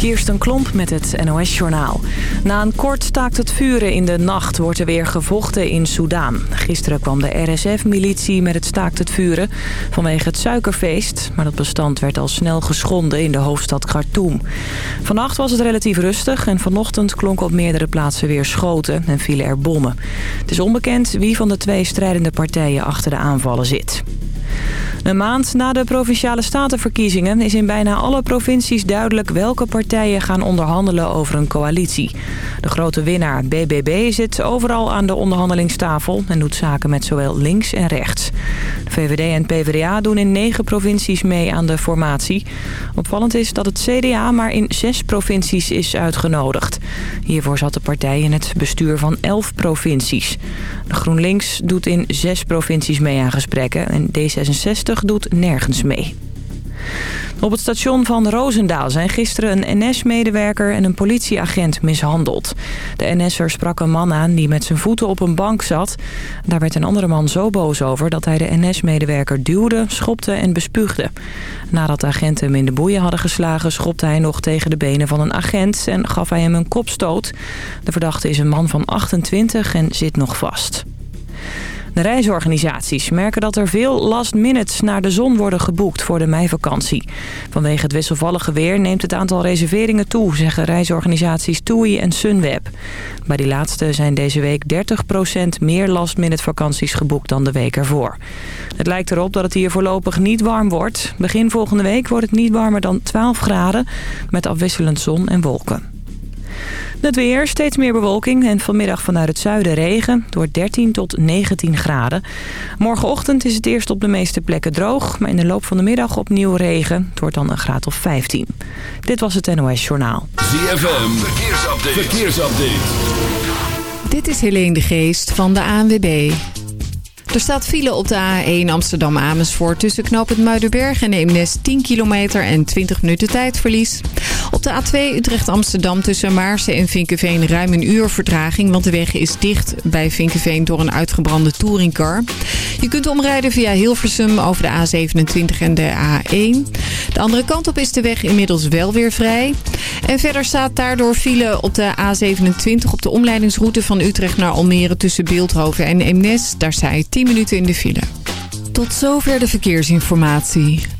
Kirsten Klomp met het NOS-journaal. Na een kort staakt het vuren in de nacht wordt er weer gevochten in Soudaan. Gisteren kwam de RSF-militie met het staakt het vuren vanwege het suikerfeest. Maar dat bestand werd al snel geschonden in de hoofdstad Khartoum. Vannacht was het relatief rustig en vanochtend klonken op meerdere plaatsen weer schoten en vielen er bommen. Het is onbekend wie van de twee strijdende partijen achter de aanvallen zit. Een maand na de Provinciale Statenverkiezingen is in bijna alle provincies duidelijk welke partijen gaan onderhandelen over een coalitie. De grote winnaar BBB zit overal aan de onderhandelingstafel en doet zaken met zowel links en rechts. De VVD en PvdA doen in negen provincies mee aan de formatie. Opvallend is dat het CDA maar in zes provincies is uitgenodigd. Hiervoor zat de partij in het bestuur van elf provincies. De GroenLinks doet in zes provincies mee aan gesprekken en D66 doet nergens mee. Op het station van Roosendaal zijn gisteren een NS-medewerker en een politieagent mishandeld. De NS'er sprak een man aan die met zijn voeten op een bank zat. Daar werd een andere man zo boos over dat hij de NS-medewerker duwde, schopte en bespuugde. Nadat de agenten hem in de boeien hadden geslagen... schopte hij nog tegen de benen van een agent en gaf hij hem een kopstoot. De verdachte is een man van 28 en zit nog vast. De reisorganisaties merken dat er veel last minutes naar de zon worden geboekt voor de meivakantie. Vanwege het wisselvallige weer neemt het aantal reserveringen toe, zeggen reisorganisaties TUI en Sunweb. Bij die laatste zijn deze week 30% meer last minute vakanties geboekt dan de week ervoor. Het lijkt erop dat het hier voorlopig niet warm wordt. Begin volgende week wordt het niet warmer dan 12 graden met afwisselend zon en wolken. Het weer, steeds meer bewolking en vanmiddag vanuit het zuiden regen door 13 tot 19 graden. Morgenochtend is het eerst op de meeste plekken droog, maar in de loop van de middag opnieuw regen. Het wordt dan een graad of 15. Dit was het NOS Journaal. ZFM, verkeersupdate. verkeersupdate. Dit is Helene de Geest van de ANWB. Er staat file op de A1 Amsterdam-Amersfoort tussen knooppunt Muidenberg en Eemnes 10 kilometer en 20 minuten tijdverlies. Op de A2 Utrecht-Amsterdam tussen Maarsen en Vinkenveen ruim een uur vertraging, want de weg is dicht bij Vinkenveen door een uitgebrande touringcar. Je kunt omrijden via Hilversum over de A27 en de A1. De andere kant op is de weg inmiddels wel weer vrij. En verder staat daardoor file op de A27 op de omleidingsroute van Utrecht naar Almere tussen Beeldhoven en Eemnes. Daar sta je 10 minuten in de file. Tot zover de verkeersinformatie.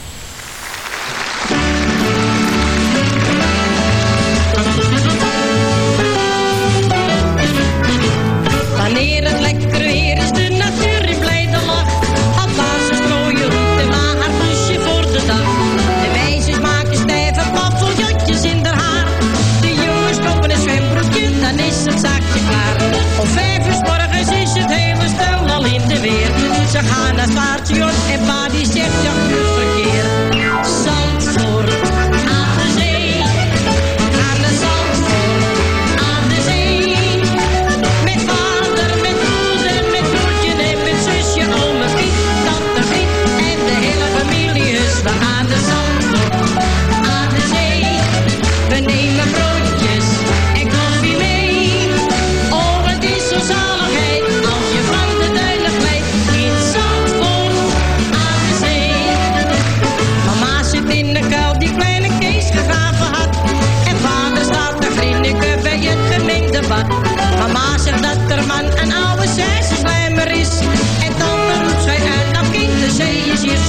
Ze gaan naar het station en pa die zegt ja,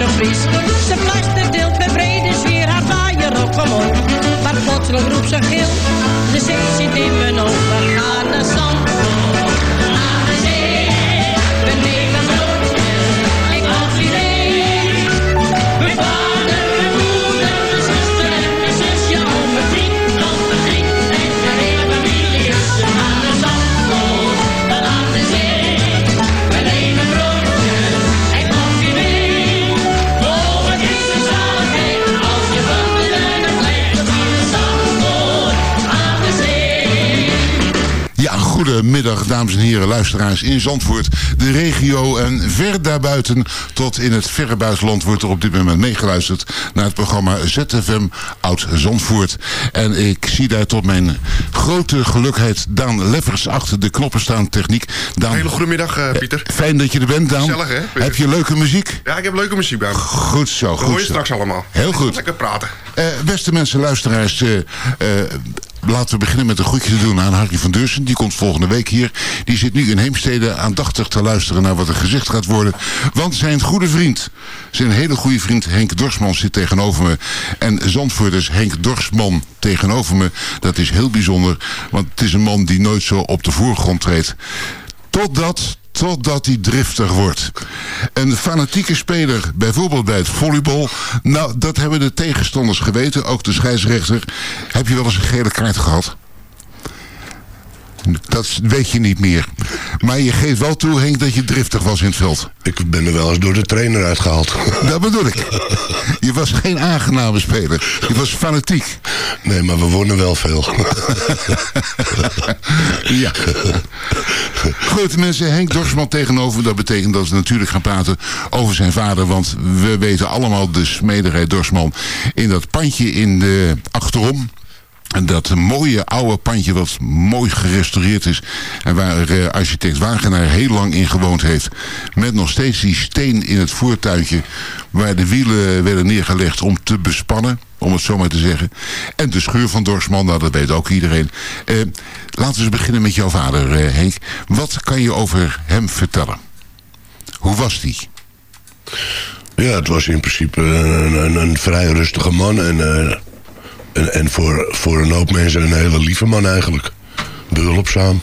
zo fris. Ze plaster deelt met brede sfeer haar vaaier op, op. Maar plotseling roept ze gil, de zee zit in mijn ogen. Goedemiddag dames en heren luisteraars in Zandvoort, de regio en ver daarbuiten tot in het verre buitenland wordt er op dit moment meegeluisterd naar het programma ZFM Oud Zandvoort. En ik zie daar tot mijn grote gelukheid Daan Leffers achter de knoppen staan techniek. Daan, Hele goede middag, uh, Pieter. Fijn dat je er bent, Daan. Gezellig, hè? Heb je leuke muziek? Ja, ik heb leuke muziek bij me. Goed zo, goed hoor je zo. straks allemaal. Heel goed. Lekker praten. Uh, beste mensen, luisteraars, uh, laten we beginnen met een groetje te doen aan Harry van Deursen. Die komt volgende week hier. Die zit nu in Heemstede aandachtig te luisteren naar wat er gezegd gaat worden. Want zijn goede vriend, zijn hele goede vriend Henk Dorsman zit tegenover me. En Zandvoorters Henk Dorsman tegenover me. Dat is heel bijzonder, want het is een man die nooit zo op de voorgrond treedt. Totdat, totdat hij driftig wordt. Een fanatieke speler, bijvoorbeeld bij het volleybal... nou, dat hebben de tegenstanders geweten, ook de scheidsrechter. Heb je wel eens een gele kaart gehad? Dat weet je niet meer. Maar je geeft wel toe, Henk, dat je driftig was in het veld. Ik ben er wel eens door de trainer uitgehaald. Dat bedoel ik. Je was geen aangename speler. Je was fanatiek. Nee, maar we wonnen wel veel. ja. Goed, mensen. Henk Dorsman tegenover. Dat betekent dat we natuurlijk gaan praten over zijn vader. Want we weten allemaal de smederij Dorsman in dat pandje in de achterom. En dat mooie oude pandje wat mooi gerestaureerd is. En waar uh, architect Wagenaar heel lang in gewoond heeft. Met nog steeds die steen in het voertuintje. Waar de wielen werden neergelegd om te bespannen. Om het zo maar te zeggen. En de scheur van Dorsman, nou dat weet ook iedereen. Uh, laten we eens beginnen met jouw vader uh, Henk. Wat kan je over hem vertellen? Hoe was die? Ja, het was in principe een, een, een vrij rustige man. En... En, en voor, voor een hoop mensen een hele lieve man eigenlijk. Behulpzaam.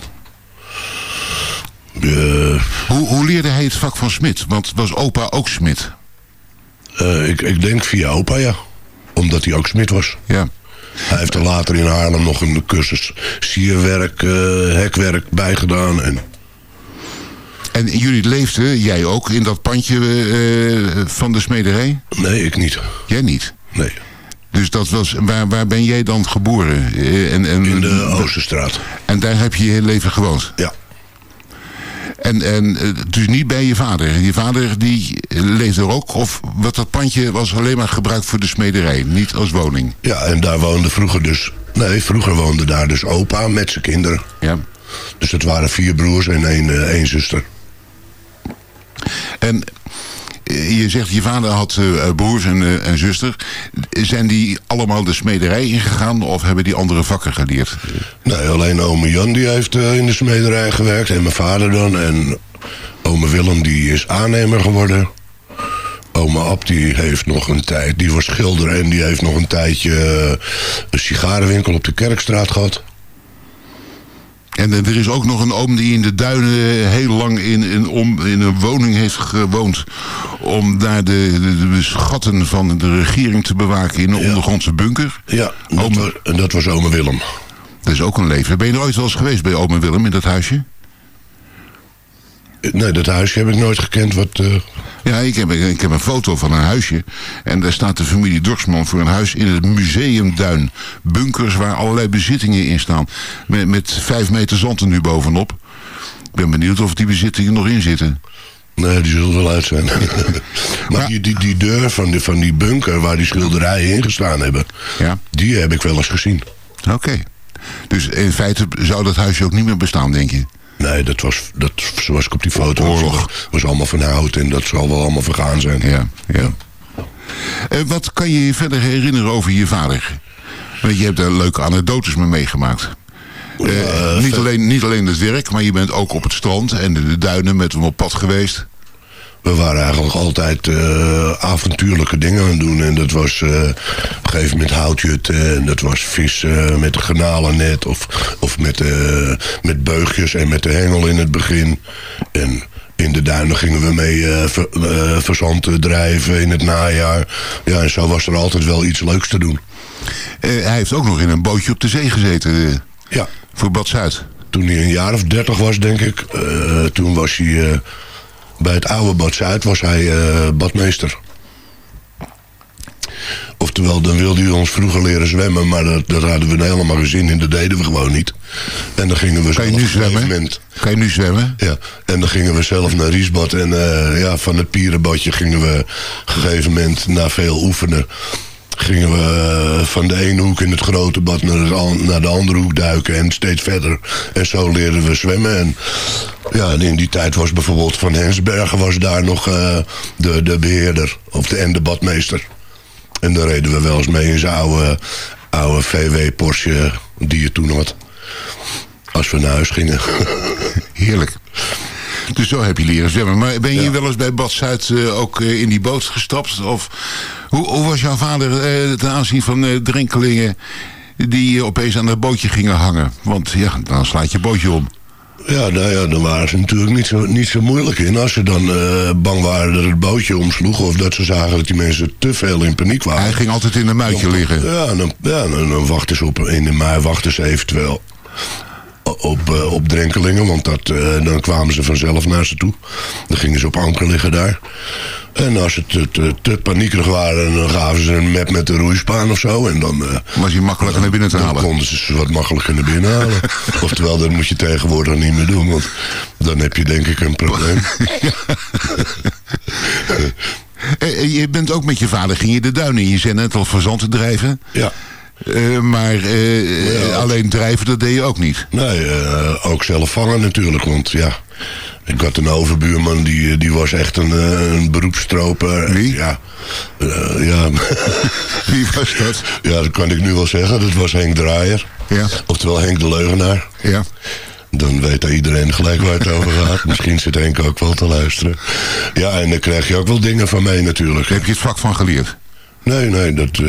Uh, hoe, hoe leerde hij het vak van Smit? Want was opa ook Smit? Uh, ik, ik denk via opa, ja. Omdat hij ook Smit was. Ja. Hij heeft er later in Haarlem nog een cursus sierwerk, uh, hekwerk bijgedaan. En... en jullie leefden, jij ook, in dat pandje van de smederij? Nee, ik niet. Jij niet? Nee. Dus dat was, waar, waar ben jij dan geboren? En, en, in de Oosterstraat. En daar heb je je hele leven gewoond? Ja. En, en dus niet bij je vader? Je vader die leefde er ook? Of wat dat pandje was alleen maar gebruikt voor de smederij? Niet als woning? Ja, en daar woonde vroeger dus... Nee, vroeger woonde daar dus opa met zijn kinderen. Ja. Dus het waren vier broers en één, één zuster. En je zegt je vader had uh, broers en, uh, en zuster. Zijn die allemaal de smederij ingegaan of hebben die andere vakken geleerd? Nee, alleen ome Jan die heeft uh, in de smederij gewerkt en mijn vader dan. En ome Willem die is aannemer geworden. Ome Ab die heeft nog een tijd, die was schilder en die heeft nog een tijdje een sigarenwinkel op de Kerkstraat gehad. En er is ook nog een oom die in de duinen heel lang in, in, om, in een woning heeft gewoond. Om daar de, de, de schatten van de regering te bewaken in een ja. ondergrondse bunker. Ja, dat was, en dat was ome Willem. Dat is ook een leven. Ben je er ooit wel eens geweest bij ome Willem in dat huisje? Nee, dat huisje heb ik nooit gekend. Wat, uh... Ja, ik heb, ik heb een foto van een huisje. En daar staat de familie Dorsman voor een huis in het Museumduin. Bunkers waar allerlei bezittingen in staan. Met, met vijf meter zand er nu bovenop. Ik ben benieuwd of die bezittingen nog in zitten. Nee, die zullen wel uit zijn. maar, maar die, die, die deur van die, van die bunker waar die schilderijen in gestaan hebben... Ja. die heb ik wel eens gezien. Oké. Okay. Dus in feite zou dat huisje ook niet meer bestaan, denk je? Nee, dat was, dat, zoals ik op die foto Oorlog. was, was allemaal van hout en dat zal wel allemaal vergaan zijn. Ja, ja. Uh, wat kan je je verder herinneren over je vader? Want je hebt er leuke anekdotes mee meegemaakt. Uh, uh, niet, alleen, niet alleen het werk, maar je bent ook op het strand en in de duinen met hem op pad geweest. We waren eigenlijk altijd uh, avontuurlijke dingen aan het doen. En dat was uh, op een gegeven moment houtjutten. En dat was vissen met een garnalennet. Of, of met, uh, met beugjes en met de hengel in het begin. En in de duinen gingen we mee ver, verzand drijven in het najaar. Ja, en zo was er altijd wel iets leuks te doen. hij heeft ook nog in een bootje op de zee gezeten. ja. Voor Bad Zuid. Toen hij een jaar of dertig was, denk ik. toen was hij bij het oude Bad Zuid was hij uh, badmeester. Oftewel, dan wilde hij ons vroeger leren zwemmen, maar dat, dat hadden we helemaal geen zin in. Dat deden we gewoon niet. En dan gingen we Kan je zelf nu een gegeven zwemmen? moment- Kan je nu zwemmen? ja, en dan gingen we zelf naar Riesbad. En eh, ja, van het pierenbadje gingen we op een gegeven moment, na veel oefenen... gingen we eh, van de ene hoek in het grote bad naar, naar de andere hoek duiken. En steeds verder. En zo leerden we zwemmen. En ja, in die tijd was bijvoorbeeld Van Hensbergen was daar nog eh, de, de beheerder. Of de, en de badmeester. En daar reden we wel eens mee in zijn oude, oude VW Porsche die je toen had. Als we naar huis gingen. Heerlijk. Dus zo heb je leren zwemmen. Maar ben je Ja. wel eens bij Bad Zuid eh, ook eh, in die boot gestapt? Of hoe, hoe was jouw vader eh, ten aanzien van drinkelingen die opeens aan dat bootje gingen hangen? Want ja, dan slaat je bootje om. Ja, nou ja, dan waren ze natuurlijk niet zo, niet zo moeilijk in. Als ze dan bang waren dat het bootje omsloeg... of dat ze zagen dat die mensen te veel in paniek waren. Hij ging altijd in een muitje liggen. Ja, dan, ja, dan, dan wachten ze op, in de mei wachten ze eventueel op, eh, op drenkelingen. Want dat, eh, dan kwamen ze vanzelf naar ze toe. Dan gingen ze op anker liggen daar. En als ze te, te, te paniekerig waren, dan gaven ze een map met de roeispaan of zo. En dan... eh, Was hij makkelijker naar binnen te dan halen. konden ze ze wat makkelijker naar binnen halen. Oftewel, dat moet je tegenwoordig niet meer doen. Want dan heb je denk ik een probleem. Je bent ook met je vader, ging je de duinen in. Je zei net al verzand te drijven. Ja. Eh, maar eh, Ja. alleen drijven, dat deed je ook niet. Nee, eh, ook zelf vangen natuurlijk. Want ja, ik had een overbuurman die, die was echt een, een beroepsstroper. Wie? Ja, ja. Wie was dat? ja, dat kan ik nu wel zeggen. Dat was Henk Draaier. Ja. Oftewel Henk de Leugenaar. Ja. Dan weet iedereen gelijk waar het over gaat. Misschien zit Henk ook wel te luisteren. Ja, en dan krijg je ook wel dingen van mee natuurlijk. Daar heb je het vak van geleerd. Nee, nee, dat,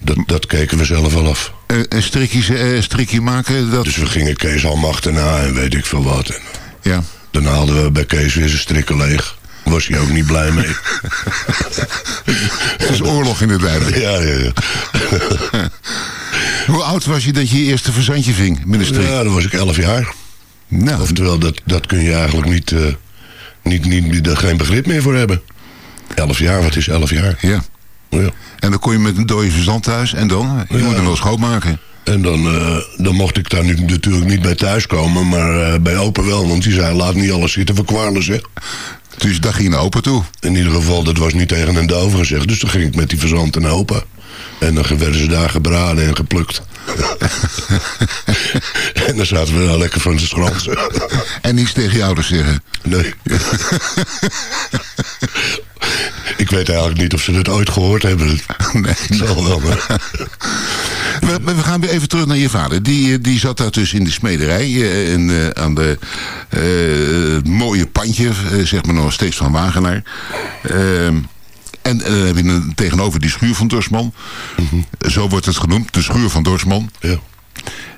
dat, dat keken we zelf wel af. Eh, een strikje, eh, strikje maken, dat... Dus we gingen Kees al achterna en weet ik veel wat. En Ja. dan haalden we bij Kees weer zijn strikken leeg. Was hij ook niet blij mee. Het is oorlog in de duinen. ja, ja, ja. Hoe oud was je dat je je eerste verzandje ving met een strik? Ja, dan was ik elf jaar. Nou, Oftewel, dat, dat kun je eigenlijk niet, eh, niet, niet, niet, er geen begrip meer voor hebben. Elf jaar, wat is elf jaar? ja. Ja. En dan kon je met een dode verzand thuis en dan? Je Ja. moet hem wel schoonmaken. En dan, eh, dan mocht ik daar nu natuurlijk niet bij thuiskomen, maar eh, bij opa wel. Want die zei, laat niet alles zitten verkwarlen, zeg. Dus daar ging opa toe. In ieder geval, dat was niet tegen een dove gezegd. Dus dan ging ik met die verzand naar opa. En dan werden ze daar gebraden en geplukt. en dan zaten we daar lekker van te schransen. En niets tegen je ouders zeggen. Nee. ik weet eigenlijk niet of ze het ooit gehoord hebben. Nee. Het zal wel, maar... We, we gaan weer even terug naar je vader. Die, eh, die zat daar dus in de smederij. eh, en, eh, aan de het mooie pandje, zeg maar nog steeds van Wagenaar. Ehm, en eh, dan heb je een- tegenover die schuur van Dorsman. Zo wordt het genoemd, de schuur van Dorsman. Ja.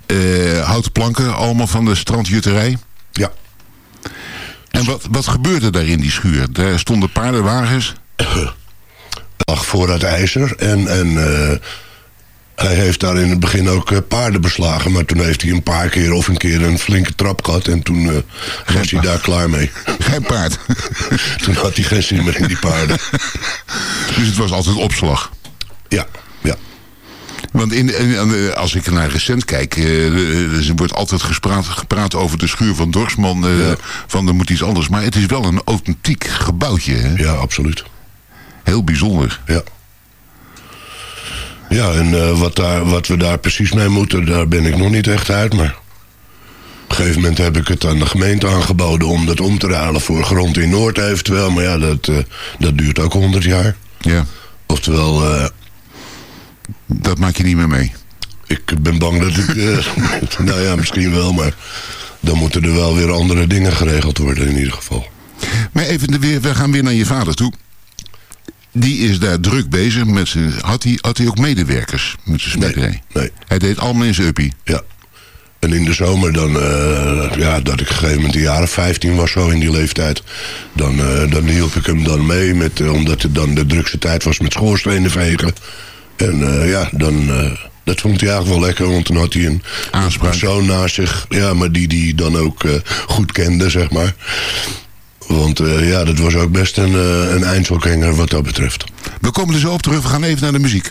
Eh, houten planken, allemaal van de strandjutterij. ja. En wat, wat gebeurde daar in die schuur? Daar stonden paardenwagens. lag voorraad ijzer. En, en eh, hij heeft daar in het begin ook eh, paarden beslagen. Maar toen heeft hij een paar keer of een keer een flinke trap gehad. En toen eh, was hij daar klaar mee. Geen paard. toen had hij geen zin meer in die paarden. dus het was altijd opslag. Ja, ja. Want in, als ik naar recent kijk, eh, er wordt altijd gespraat, gepraat over de schuur van Dorsman. Ja. Van er moet iets anders. Maar het is wel een authentiek gebouwtje. Hè? Ja, absoluut. Heel bijzonder. Ja. Ja, en eh, wat, daar, wat we daar precies mee moeten, daar ben ik nog niet echt uit. Maar op een gegeven moment heb ik het aan de gemeente aangeboden om dat om te ruilen voor grond in Noord eventueel. Maar ja, dat, eh, dat duurt ook 100 jaar. Ja, Oftewel, eh, dat maak je niet meer mee. ik ben bang dat ik... nou ja, misschien wel, maar dan moeten er wel weer andere dingen geregeld worden in ieder geval. Maar even, de weer, we gaan weer naar je vader toe. Die is daar druk bezig met zijn... Had hij, had hij ook medewerkers met zijn smederij? Nee, nee. Hij deed allemaal in zijn uppie. Ja. En in de zomer dan, eh, ja, dat ik op een gegeven moment een jaar of 15 was zo in die leeftijd. Dan, eh, dan hielp ik hem dan mee, met, eh, omdat het dan de drukste tijd was met schoorstenen vegen. En ja, dan, dat vond hij eigenlijk wel lekker, want dan had hij een Aanspraak. persoon naast zich. Ja, maar die die dan ook goed kende, zeg maar. Want eh, ja, dat was ook best een, uh, een wat dat betreft. We komen er zo op terug. We gaan even naar de muziek.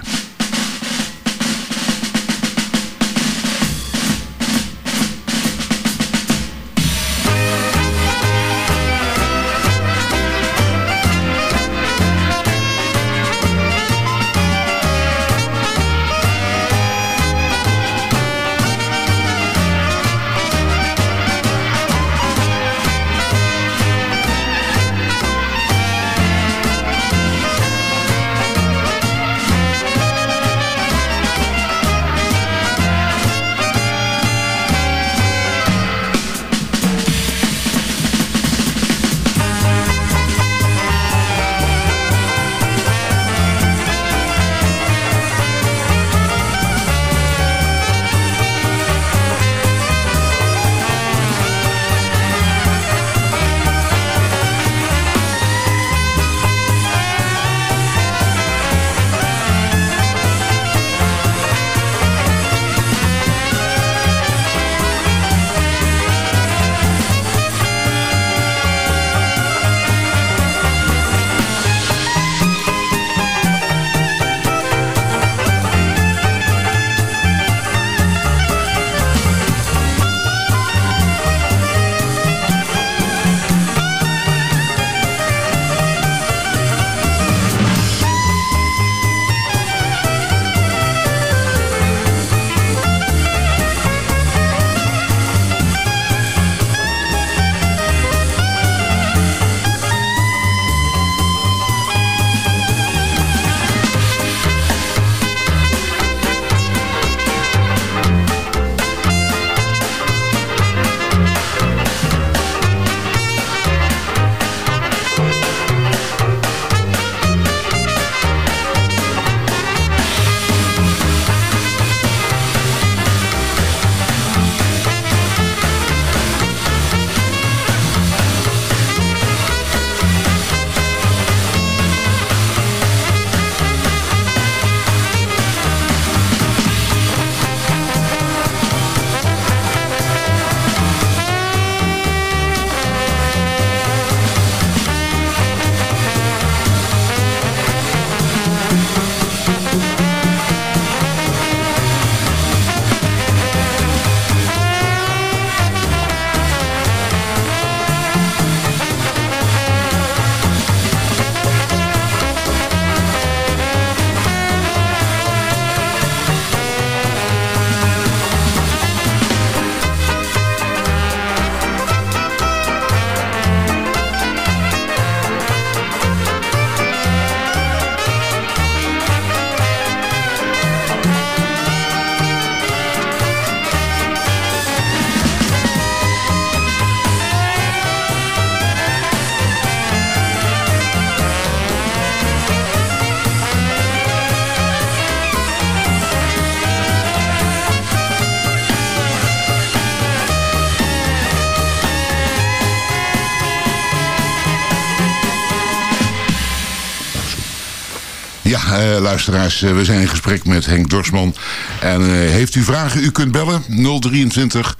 Luisteraars, uh, we zijn in gesprek met Henk Dorsman. En uh, heeft u vragen, u kunt bellen 023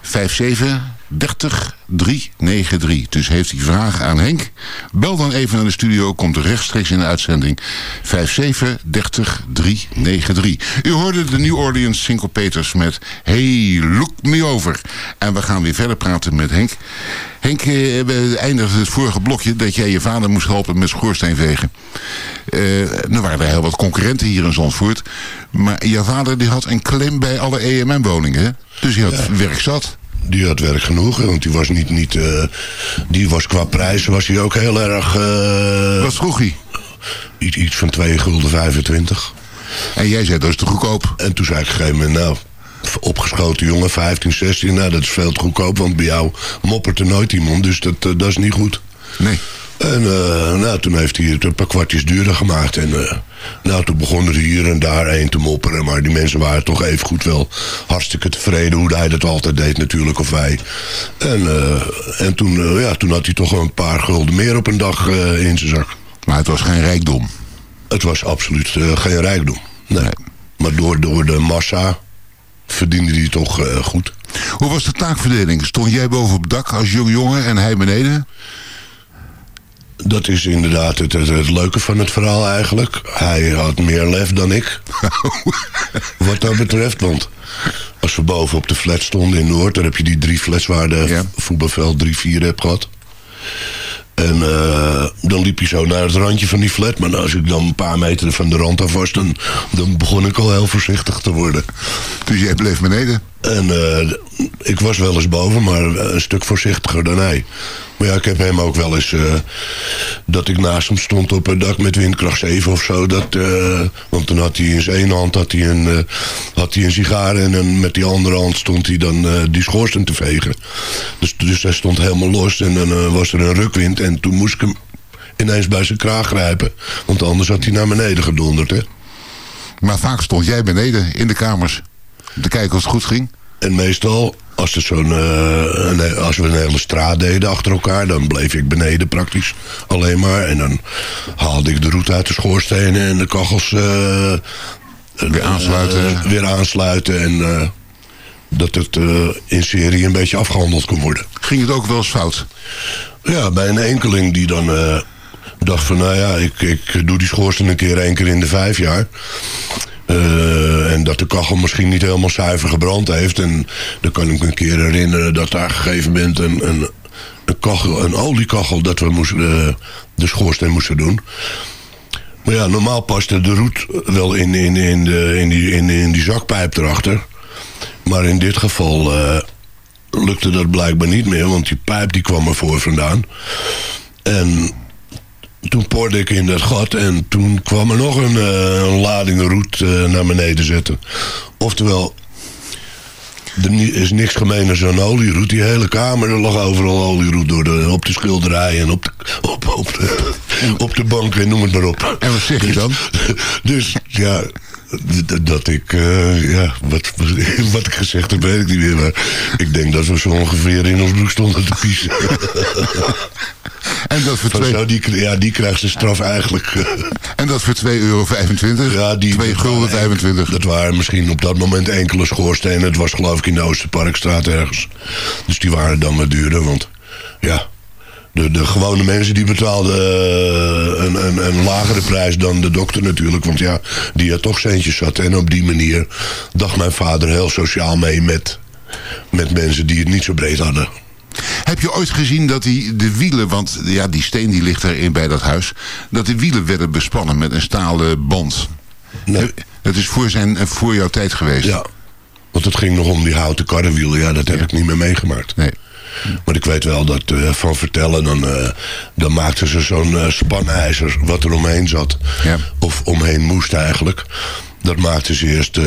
57 30 393. Dus heeft u vragen aan Henk? Bel dan even naar de studio, komt rechtstreeks in de uitzending 57 30 393. U hoorde de New Orleans Single Peters met Hey, Look Me Over. En we gaan weer verder praten met Henk. Henk, we eindigden het vorige blokje dat jij je vader moest helpen met schoorsteenvegen. Uh, er waren er heel wat concurrenten hier in Zandvoort. Maar je vader die had een claim bij alle EMM-woningen. Dus hij had ja. werk zat. Die had werk genoeg, want die was niet... niet uh, die was qua prijzen was hij ook heel erg... Uh, Wat vroeg hij? Iets, iets van 2 gulden 25. En jij zei dat is te goedkoop. En toen zei ik op een gegeven moment... nou opgeschoten jongen, 15, 16. Nou, dat is veel te goedkoop, want bij jou moppert er nooit iemand. Dus dat, uh, dat is niet goed. Nee. En uh, nou, toen heeft hij het een paar kwartjes duurder gemaakt. En uh, nou, toen begon er hier en daar een te mopperen. Maar die mensen waren toch even goed wel hartstikke tevreden hoe hij dat altijd deed natuurlijk, of wij. En, uh, en toen, ja, toen had hij toch een paar gulden meer op een dag in zijn zak. Maar het was geen rijkdom? Het was absoluut geen rijkdom, nee. nee. Maar door, door de massa verdiende hij toch goed. Hoe was de taakverdeling? Stond jij boven op het dak als jong jongen en hij beneden? Dat is inderdaad het, het, het leuke van het verhaal eigenlijk. Hij had meer lef dan ik. Wat dat betreft, want als we boven op de flat stonden in Noord... dan heb je die drie flats waar de Ja. voetbalveld drie, vier hebt gehad. En eh, dan liep je zo naar het randje van die flat. Maar als ik dan een paar meter van de rand af was... dan, dan begon ik al heel voorzichtig te worden. Dus jij bleef beneden. En eh, ik was wel eens boven, maar een stuk voorzichtiger dan hij. Maar ja, ik heb hem ook wel eens... eh, dat ik naast hem stond op het dak met windkracht 7 of zo. Dat, eh, want dan had hij in zijn ene hand had hij een, had hij een sigaar... en met die andere hand stond hij dan die schoorsteen te vegen. Dus, dus hij stond helemaal los en dan was er een rukwind... en toen moest ik hem ineens bij zijn kraag grijpen. Want anders had hij naar beneden gedonderd, hè. Maar vaak stond jij beneden in de kamers. Te kijken of het goed ging. En meestal, als, het zo'n, eh, als we een hele straat deden achter elkaar... dan bleef ik beneden praktisch alleen maar. En dan haalde ik de route uit de schoorstenen en de kachels... eh, Weer eh, aansluiten. eh, weer aansluiten en dat het in serie een beetje afgehandeld kon worden. Ging het ook wel eens fout? Ja, bij een enkeling die dan dacht van... nou ja, ik, ik doe die schoorsteen een keer één keer in de vijf jaar... Eh, en dat de kachel misschien niet helemaal zuiver gebrand heeft. En dan kan ik me een keer herinneren dat daar gegeven moment een, een, een, kachel, een oliekachel... dat we moesten, eh, de schoorsteen moesten doen. Maar ja, normaal paste de roet wel in, in, in, de, in, die, in, in die zakpijp erachter. Maar in dit geval eh, lukte dat blijkbaar niet meer, want die pijp die kwam ervoor vandaan. En toen porde ik in dat gat en toen kwam er nog een, eh, een lading roet eh, naar beneden zetten. Oftewel, er is niks gemeen aan zo'n olieroet. Die hele kamer, er lag overal olieroet door de, op de schilderij en op de, op, op, de, op de bank en noem het maar op. En wat zeg je dan? Dus ja, d- dat ik, eh, ja, wat, wat ik gezegd heb, weet ik niet meer. Maar ik denk dat we zo ongeveer in ons broek stonden te piezen. En dat voor Van 2 zo, die, ja, die krijgt zijn straf eigenlijk. en dat voor 2,25 euro? Ja, die, 2 dat gulden waren- 25. Dat waren misschien op dat moment enkele schoorstenen. Het was geloof ik in de Oosterparkstraat ergens. Dus die waren dan wat duurder, want ja... De, de gewone mensen die betaalden eh, een, een, een lagere prijs dan de dokter natuurlijk. Want ja, die had toch centjes zat. En op die manier dacht mijn vader heel sociaal mee met, met mensen die het niet zo breed hadden. Heb je ooit gezien dat die, de wielen, want ja, die steen die ligt erin bij dat huis, dat de wielen werden bespannen met een stalen band? Nee. Dat is voor, zijn, eh, voor jouw tijd geweest? Ja, want het ging nog om die houten karrenwielen. Ja, dat heb ik niet meer meegemaakt. Nee. Maar ik weet wel dat eh, van vertellen, dan, eh, dan maakten ze zo'n eh, spanijzer wat er omheen zat. Ja. Of omheen moest eigenlijk. Dat maakten ze eerst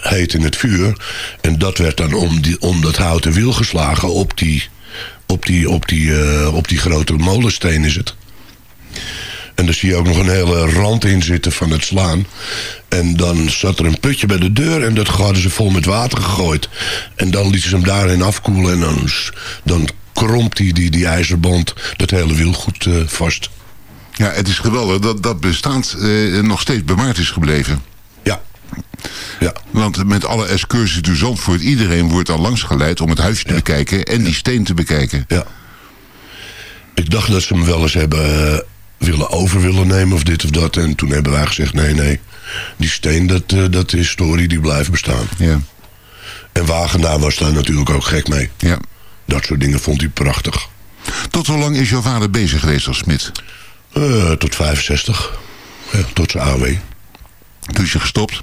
heet in het vuur. En dat werd dan om, die, om dat houten wiel geslagen op die, op die, op die, op die grote molensteen is het. En daar zie je ook nog een hele rand in zitten van het slaan. En dan zat er een putje bij de deur en dat hadden ze vol met water gegooid. En dan lieten ze hem daarin afkoelen en dan, dan krompt die, die, die ijzerband dat hele wiel goed eh, vast. Ja, het is geweldig dat dat bestaand eh, nog steeds bewaard is gebleven. Ja. Ja. Want met alle excursies door Zandvoort, iedereen wordt dan langs geleid om het huisje te bekijken en die steen te bekijken. Ja. Ik dacht dat ze hem wel eens hebben eh, willen over willen nemen of dit of dat. En toen hebben wij gezegd, nee, nee. Die steen, dat, eh, dat is historie, die blijft bestaan. Ja, En Wagenaar was daar natuurlijk ook gek mee. ja. Dat soort dingen vond hij prachtig. Tot hoe lang is jouw vader bezig geweest als smid? Eh, tot 65. Ja, tot zijn AW. Toen is je gestopt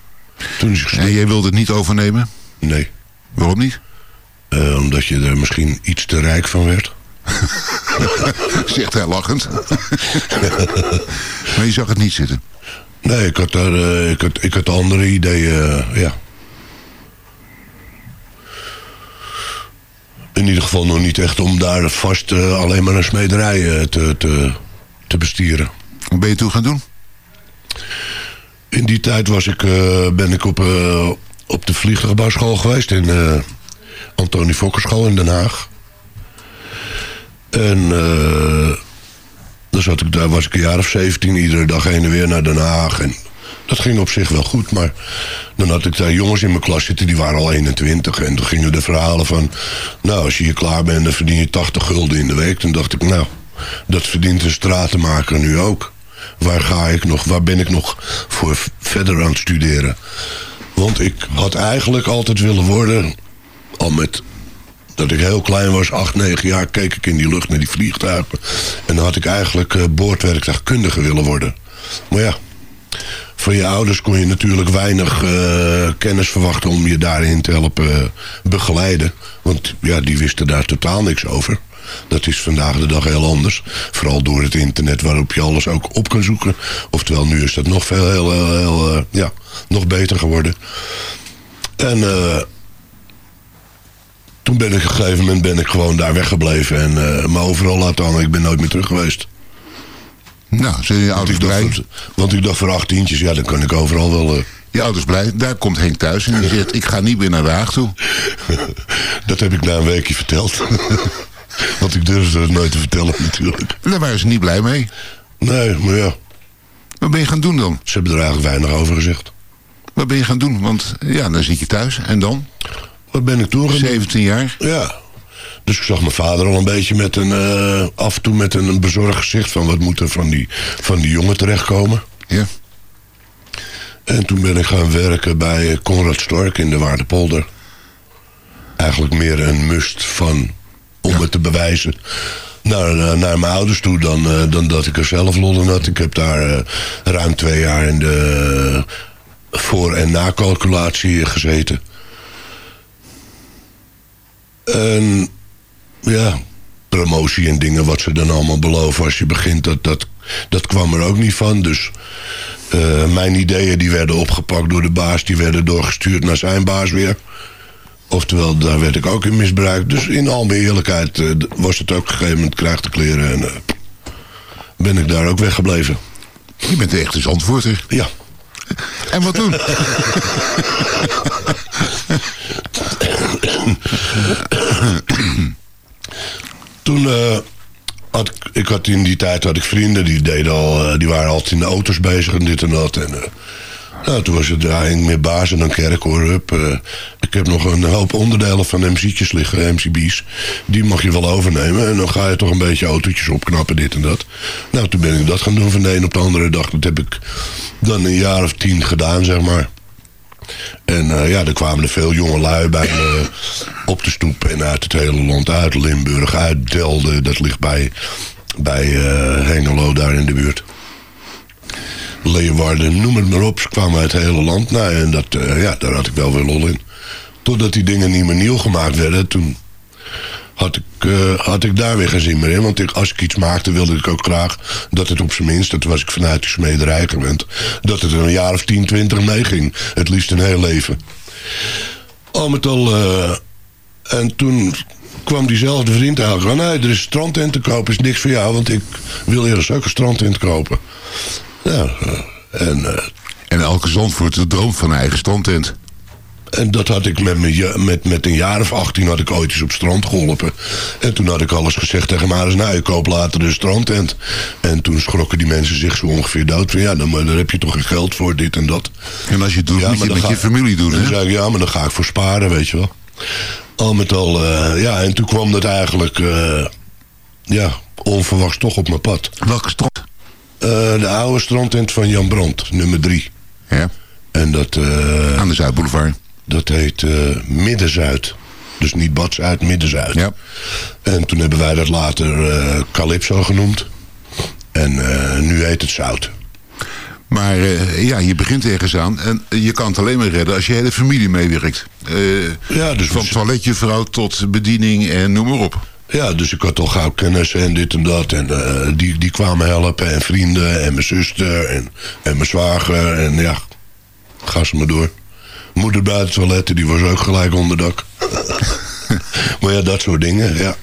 Toen is hij gestopt. en jij wilde het niet overnemen? Nee. Waarom niet? Eh, omdat je er misschien iets te rijk van werd. Zegt hij lachend. maar je zag het niet zitten. Nee, ik had, daar, eh, ik had, ik had andere ideeën, eh, ja. In ieder geval nog niet echt om daar vast eh, alleen maar een smederij te, te, te bestieren. Wat ben je toen gaan doen? In die tijd was ik, ben ik op, op de vliegtuigbouwschool geweest in Antonie Fokkerschool in Den Haag. En eh, dan zat ik, daar was ik een jaar of 17, iedere dag heen en weer naar Den Haag. En dat ging op zich wel goed, maar dan had ik daar jongens in mijn klas zitten, die waren al 21. En toen gingen de verhalen van, nou als je hier klaar bent, dan verdien je 80 gulden in de week. Toen dacht ik, nou, dat verdient een stratenmaker nu ook. Waar ga ik nog, waar ben ik nog voor verder aan het studeren? Want ik had eigenlijk altijd willen worden, al met dat ik heel klein was, acht, negen jaar, keek ik in die lucht naar die vliegtuigen. En dan had ik eigenlijk eh, boordwerktuigkundige willen worden. Maar ja, van je ouders kon je natuurlijk weinig eh, kennis verwachten om je daarin te helpen eh, begeleiden. Want ja, die wisten daar totaal niks over. Dat is vandaag de dag heel anders. Vooral door het internet waarop je alles ook op kan zoeken. Oftewel, nu is dat nog veel heel, heel, heel, ja, nog beter geworden. En toen ben ik op een gegeven moment ben ik gewoon daar weggebleven. En eh me overal laten hangen. Ik ben nooit meer terug geweest. Nou, zijn je ouders dacht, blij? want ik dacht voor achttientjes, ja, dan kan ik overal wel... eh, Je ouders blij. Daar komt Henk thuis en die zegt, ik ga niet meer naar de Haag toe. Dat heb ik na een weekje verteld. Want ik durfde het nooit te vertellen natuurlijk. Daar waren ze niet blij mee. Nee, maar ja, Wat ben je gaan doen dan? ze hebben er eigenlijk weinig over gezegd. Wat ben je gaan doen? Want ja, dan zit je thuis. En dan? Wat ben ik toen gaan doen? 17 jaar. Ja. Dus ik zag mijn vader al een beetje met een, eh, af en toe met een, bezorgd gezicht van wat moet er van die, van die jongen terechtkomen. Ja. En toen ben ik gaan werken bij eh, Conrad Stork in de Waardepolder. Eigenlijk meer een must van, om het te bewijzen, naar, naar, naar mijn ouders toe dan, eh, dan dat ik er zelf lol in had. Ik heb daar eh, ruim twee jaar in de voor- en na-calculatie gezeten. En ja, promotie en dingen wat ze dan allemaal beloven als je begint, dat, dat, dat kwam er ook niet van. Dus eh, mijn ideeën die werden opgepakt door de baas, die werden doorgestuurd naar zijn baas weer. Oftewel, daar werd ik ook in misbruikt. Dus in al mijn eerlijkheid eh, was het ook op een gegeven moment krijg te kleren. En eh, ben ik daar ook weggebleven. Je bent de echte zandvoorter. Ja. En wat doen? Toen uh, had ik, ik had in die tijd had ik vrienden die deden al, uh, die waren altijd in de auto's bezig en dit en dat. En, uh, nou, toen was het eigenlijk meer baas en dan kerkhoor. Hup, ik heb nog een hoop onderdelen van MC'tjes liggen, MCB's. Die mag je wel overnemen. En dan ga je toch een beetje autootjes opknappen, dit en dat. Nou, toen ben ik dat gaan doen van de een op de andere dag. Dat heb ik dan een jaar of tien gedaan, zeg maar. En uh, ja, er kwamen er veel jonge lui bij me op de stoep. En uit het hele land, uit Limburg, uit Delden. Dat ligt bij, bij uh, Hengelo, daar in de buurt. Leeuwarden, noem het maar op. Ze kwamen uit het hele land. Nou, en dat, uh, ja, daar had ik wel weer lol in. Totdat die dingen niet meer nieuw gemaakt werden. Toen had ik, uh, had ik daar weer geen zin meer in. Want ik, als ik iets maakte, wilde ik ook graag dat het op zijn minst, dat was ik vanuit de smederij gewend, dat het een jaar of 10, 20 meeging. Het liefst een heel leven. Al met al. Uh, en toen kwam diezelfde vriend eigenlijk aan. Nee, er is strandtent te kopen, is niks voor jou, want ik wil eerst ook een strandtent kopen. Ja, uh, en. en elke zandvoort droomt van een eigen strandtent. En dat had ik met, mijn, met, met een jaar of 18 had ik ooit eens op strand geholpen. En toen had ik alles gezegd tegen Maris, nou, ik koop later een strandtent. En toen schrokken die mensen zich zo ongeveer dood. Van, ja, dan, heb je toch geen geld voor, dit en dat. En als je het doet, ja, moet je met je familie doen, hè? Dan zei ik, ja, maar dan ga ik voor sparen, weet je wel. Al met al, uh, ja, en toen kwam dat eigenlijk, uh, ja, onverwachts toch op mijn pad. Welke strand? Uh, de oude strandtent van Jan Brandt, nummer drie. Ja. En dat... Aan de Zuidboulevard. Dat heet uh, Midden-Zuid. Dus niet Bad-Zuid, Midden-Zuid. Ja. En toen hebben wij dat later uh, Calypso genoemd. En uh, nu heet het Zout. Maar uh, ja, je begint ergens aan. En je kan het alleen maar redden als je hele familie meewerkt. ja, dus van toiletjevrouw tot bediening en noem maar op. Ja, dus ik had al gauw kennis en dit en dat. En uh, die, die kwamen helpen. En vrienden en mijn zuster en, en mijn zwager. En ja, ga ze maar door. Moeder buiten toiletten, die was ook gelijk onderdak. maar ja, dat soort dingen, ja.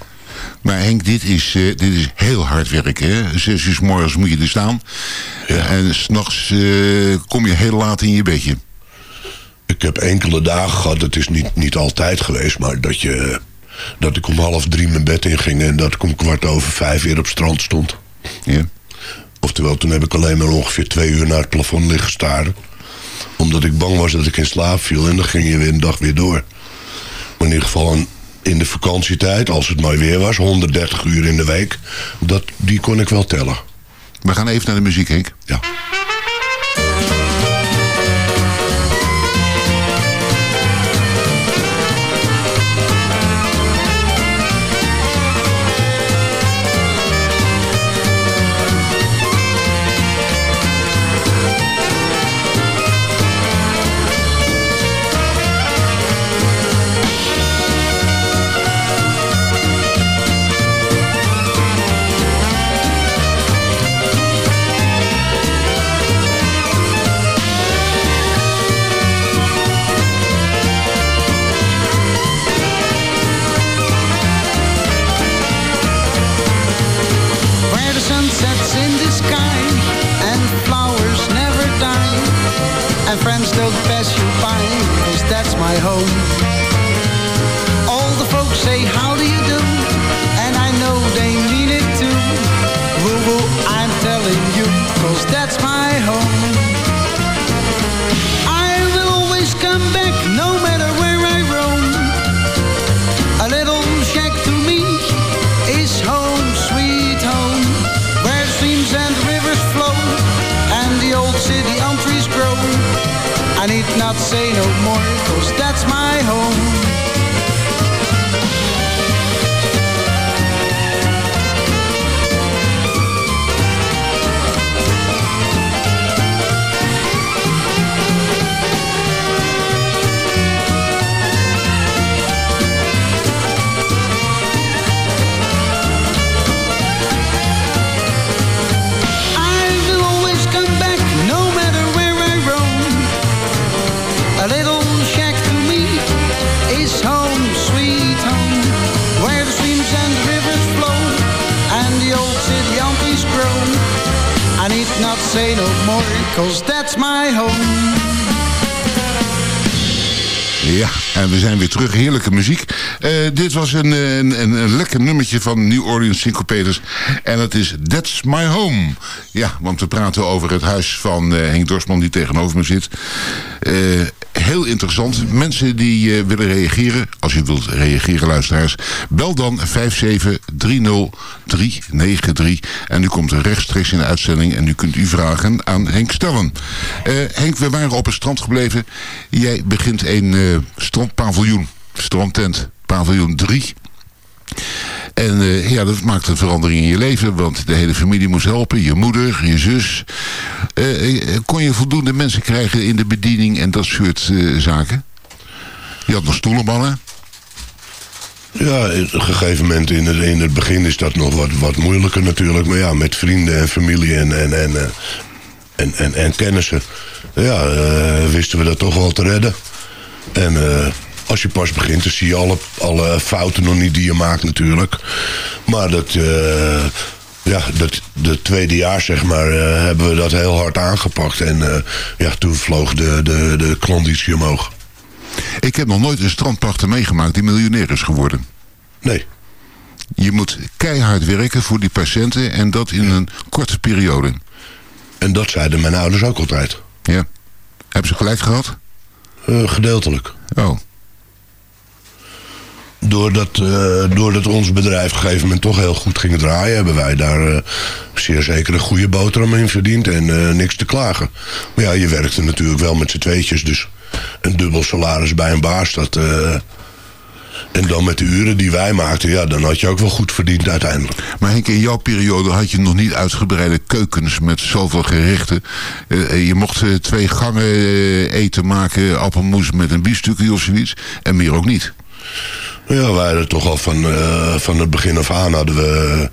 Maar Henk, dit is, uh, dit is heel hard werken. Hè? Zes uur s morgens moet je er staan. Ja. En s'nachts uh, kom je heel laat in je bedje. Ik heb enkele dagen gehad, het is niet, niet altijd geweest... maar dat, je, dat ik om half drie mijn bed inging... en dat ik om kwart over vijf weer op strand stond. Ja. Oftewel, toen heb ik alleen maar ongeveer twee uur naar het plafond liggen staren omdat ik bang was dat ik in slaap viel. En dan ging je weer een dag weer door. Maar in ieder geval, een, in de vakantietijd, als het mooi weer was, 130 uur in de week. Dat, die kon ik wel tellen. We gaan even naar de muziek, Henk. Ja. Was een, een, een, lekker nummertje van New Orleans Syncopators. En dat is That's My Home. Ja, want we praten over het huis van eh, Henk Dorsman die tegenover me zit. Eh, heel interessant. Mensen die eh, willen reageren, als je wilt reageren luisteraars, bel dan 5730393 en u komt rechtstreeks in de uitzending en u kunt uw vragen aan Henk stellen. Henk, we waren op het strand gebleven. Jij begint een strandpaviljoen, strandtent, paviljoen 3. En eh, ja, dat maakt een verandering in je leven, want de hele familie moest helpen. Je moeder, je zus. Eh, eh, kon je voldoende mensen krijgen in de bediening en dat soort zaken? Je had nog stoelenmannen. Ja, op een gegeven moment in het, in het begin is dat nog wat, wat moeilijker natuurlijk. Maar ja, met vrienden en familie en, en, en, en, en, en kennissen... Ja, wisten we dat toch wel te redden. En als je pas begint, dan zie je alle, alle fouten nog niet die je maakt natuurlijk. Maar dat... eh, ja, dat, de tweede jaar, zeg maar, eh, hebben we dat heel hard aangepakt. En eh, ja, toen vloog de, de, de klanditie omhoog. Ik heb nog nooit een strandpachter meegemaakt die miljonair is geworden. Nee, Je moet keihard werken voor die patiënten en dat in een korte periode. en dat zeiden mijn ouders ook altijd. Ja. Hebben ze gelijk gehad? Eh, gedeeltelijk. Oh. Doordat, eh, doordat ons bedrijf op een gegeven moment toch heel goed ging draaien... hebben wij daar eh, zeer zeker een goede boterham in verdiend en eh, niks te klagen. Maar ja, je werkte natuurlijk wel met z'n tweetjes, dus een dubbel salaris bij een baas... Dat, en dan met de uren die wij maakten, ja, dan had je ook wel goed verdiend uiteindelijk. Maar Henk, in jouw periode had je nog niet uitgebreide keukens met zoveel gerechten. Je mocht twee gangen eten maken, appelmoes met een biefstukje of zoiets. En meer ook niet. Ja, wij hadden toch al van, eh, van het begin af aan hadden we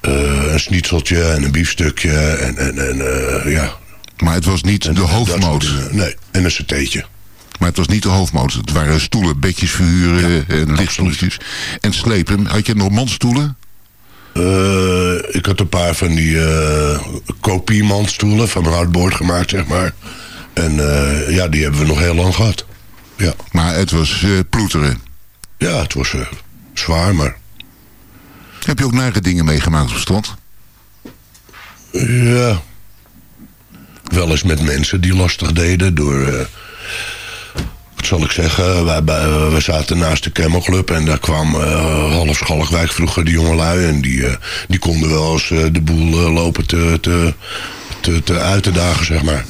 eh, een schnitzeltje en een biefstukje en, en, en eh, ja. Maar het was niet En de hoofdmoot. Nee, en een satéetje. Maar het was niet de hoofdmoot. Het waren stoelen, bedjes verhuren en lichtstoeltjes. En slepen. Had je nog mandstoelen? Eh, ik had een paar van die eh kopiemandstoelen van hardboard gemaakt, zeg maar. En ja, die hebben we nog heel lang gehad. Ja, Maar het was ploeteren. Ja het was eh, zwaar, maar Heb je ook nare dingen meegemaakt op strand? ja. Wel eens met mensen die lastig deden door... eh, zal ik zeggen, wij, wij, wij zaten naast de Camel Club en daar kwam eh half Schalkwijk vroeger de jongelui. En die, die konden wel eens de boel lopen te, te, te, te uit te dagen, zeg maar.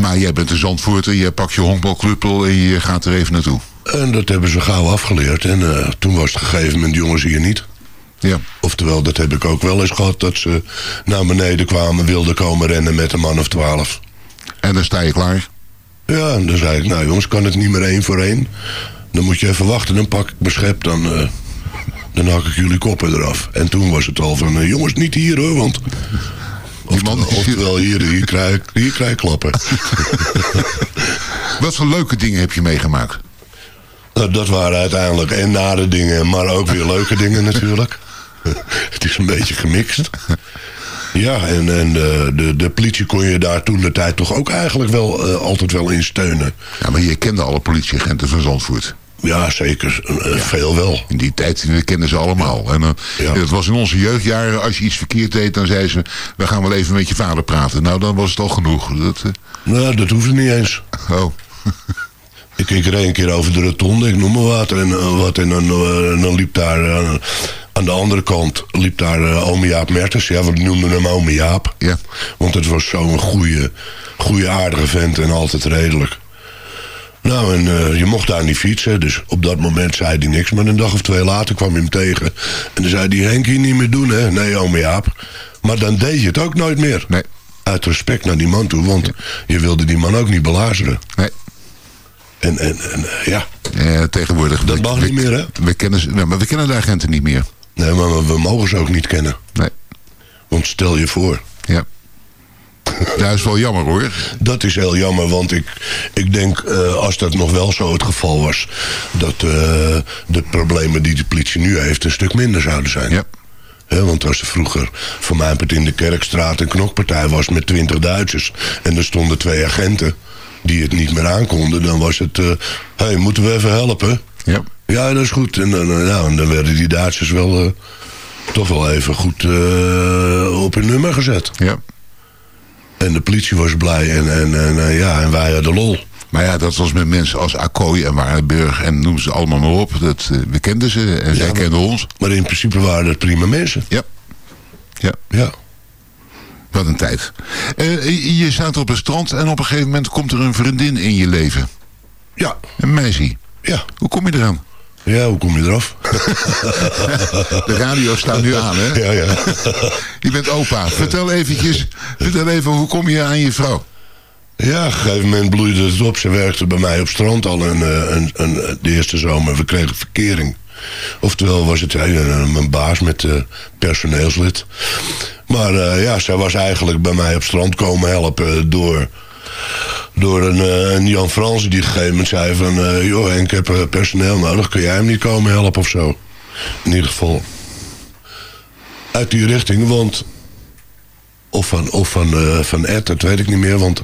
Maar jij bent een Zandvoorter, je pakt je honkbalkluppel en je gaat er even naartoe. En dat hebben ze gauw afgeleerd. En eh, toen was het gegeven moment, jongens hier niet. Ja. Oftewel, dat heb ik ook wel eens gehad, dat ze naar beneden kwamen, wilden komen rennen met een man of twaalf. En dan sta je klaar. Ja, en dan zei ik, nou jongens, kan het niet meer één voor één? Dan moet je even wachten, dan pak ik mijn schep, dan, eh, dan hak ik jullie koppen eraf. En toen was het al van, eh, jongens, niet hier hoor, want... Oftewel, oftewel hier, hier krijg, hier krijg ik klappen. Wat voor leuke dingen heb je meegemaakt? Nou, dat waren uiteindelijk en nare dingen, maar ook weer leuke dingen natuurlijk. Het is een beetje gemixt. Ja, en, en de, de, de politie kon je daar toen de tijd toch ook eigenlijk wel eh, altijd wel in steunen. Ja, maar je kende alle politieagenten van Zandvoort. Ja, zeker. Eh, Veel wel. In die tijd eh, kenden ze allemaal. En, eh, Ja. Dat was in onze jeugdjaren. Als je iets verkeerd deed, dan zei ze... we gaan wel even met je vader praten. Nou, dan was het al genoeg. Dat, eh, Nou, dat hoefde niet eens. oh. Ik er een keer over de rotonde, ik noem maar wat. En, eh, wat, en dan, eh, dan liep daar eh, aan de andere kant liep daar uh, ome Jaap Mertens. Ja, we noemden hem ome Jaap. Ja. Want het was zo'n goede, goede aardige vent en altijd redelijk. Nou, en je mocht daar niet fietsen. Dus op dat moment zei hij niks. Maar een dag of twee later kwam hij hem tegen. En dan zei hij, Henk, hier niet meer doen, hè? Nee, ome Jaap. Maar dan deed je het ook nooit meer. Nee. Uit respect naar die man toe. Want je wilde die man ook niet belazeren. Nee. En, en, en eh, ja, Eh, tegenwoordig. Dat mag we- niet meer, hè? We kennen, nou, maar we kennen de agenten niet meer. nee, maar we, we mogen ze ook niet kennen. Nee. Want stel je voor. Ja. Dat is wel jammer hoor. Dat is heel jammer, want ik, ik denk eh, als dat nog wel zo het geval was... dat eh, de problemen die de politie nu heeft een stuk minder zouden zijn. Ja. Hè, want als er vroeger voor mij in de Kerkstraat een knokpartij was met twintig Duitsers... en er stonden twee agenten die het niet meer aankonden... dan was het, hé, hey, moeten we even helpen? Ja. Ja, dat is goed. En dan, eh, nou, en dan werden die Duitsers wel eh, toch wel even goed eh, op hun nummer gezet. Ja. En de politie was blij en, en, en eh, ja, en wij hadden lol. Maar ja, dat was met mensen als Akkooi en Waardenburg en noem ze allemaal maar op. Dat, eh, we kenden ze en zij kenden ons. Maar in principe waren het prima mensen. Ja. Ja, Ja. Wat een tijd. Eh, je staat op het strand en op een gegeven moment komt er een vriendin in je leven. Ja. Een meisje. Ja. Hoe kom je eraan? Ja, hoe kom je eraf? De radio staat nu aan, hè? Ja, ja. Je bent opa. Vertel eventjes, vertel even, hoe kom je aan je vrouw? Ja, op een gegeven moment bloeide het op. Ze werkte bij mij op strand al een, eh, een, een, de eerste zomer. We kregen verkering. Oftewel was het eh, mijn baas met eh, personeelslid. Maar eh, ja, zij was eigenlijk bij mij op strand komen helpen door, door een, eh, Jan Frans die gegeven moment zei van... eh, joh Henk, ik heb personeel nodig, kun jij hem niet komen helpen of zo? In ieder geval uit die richting, want of van, of van, van Ed, dat weet ik niet meer. Want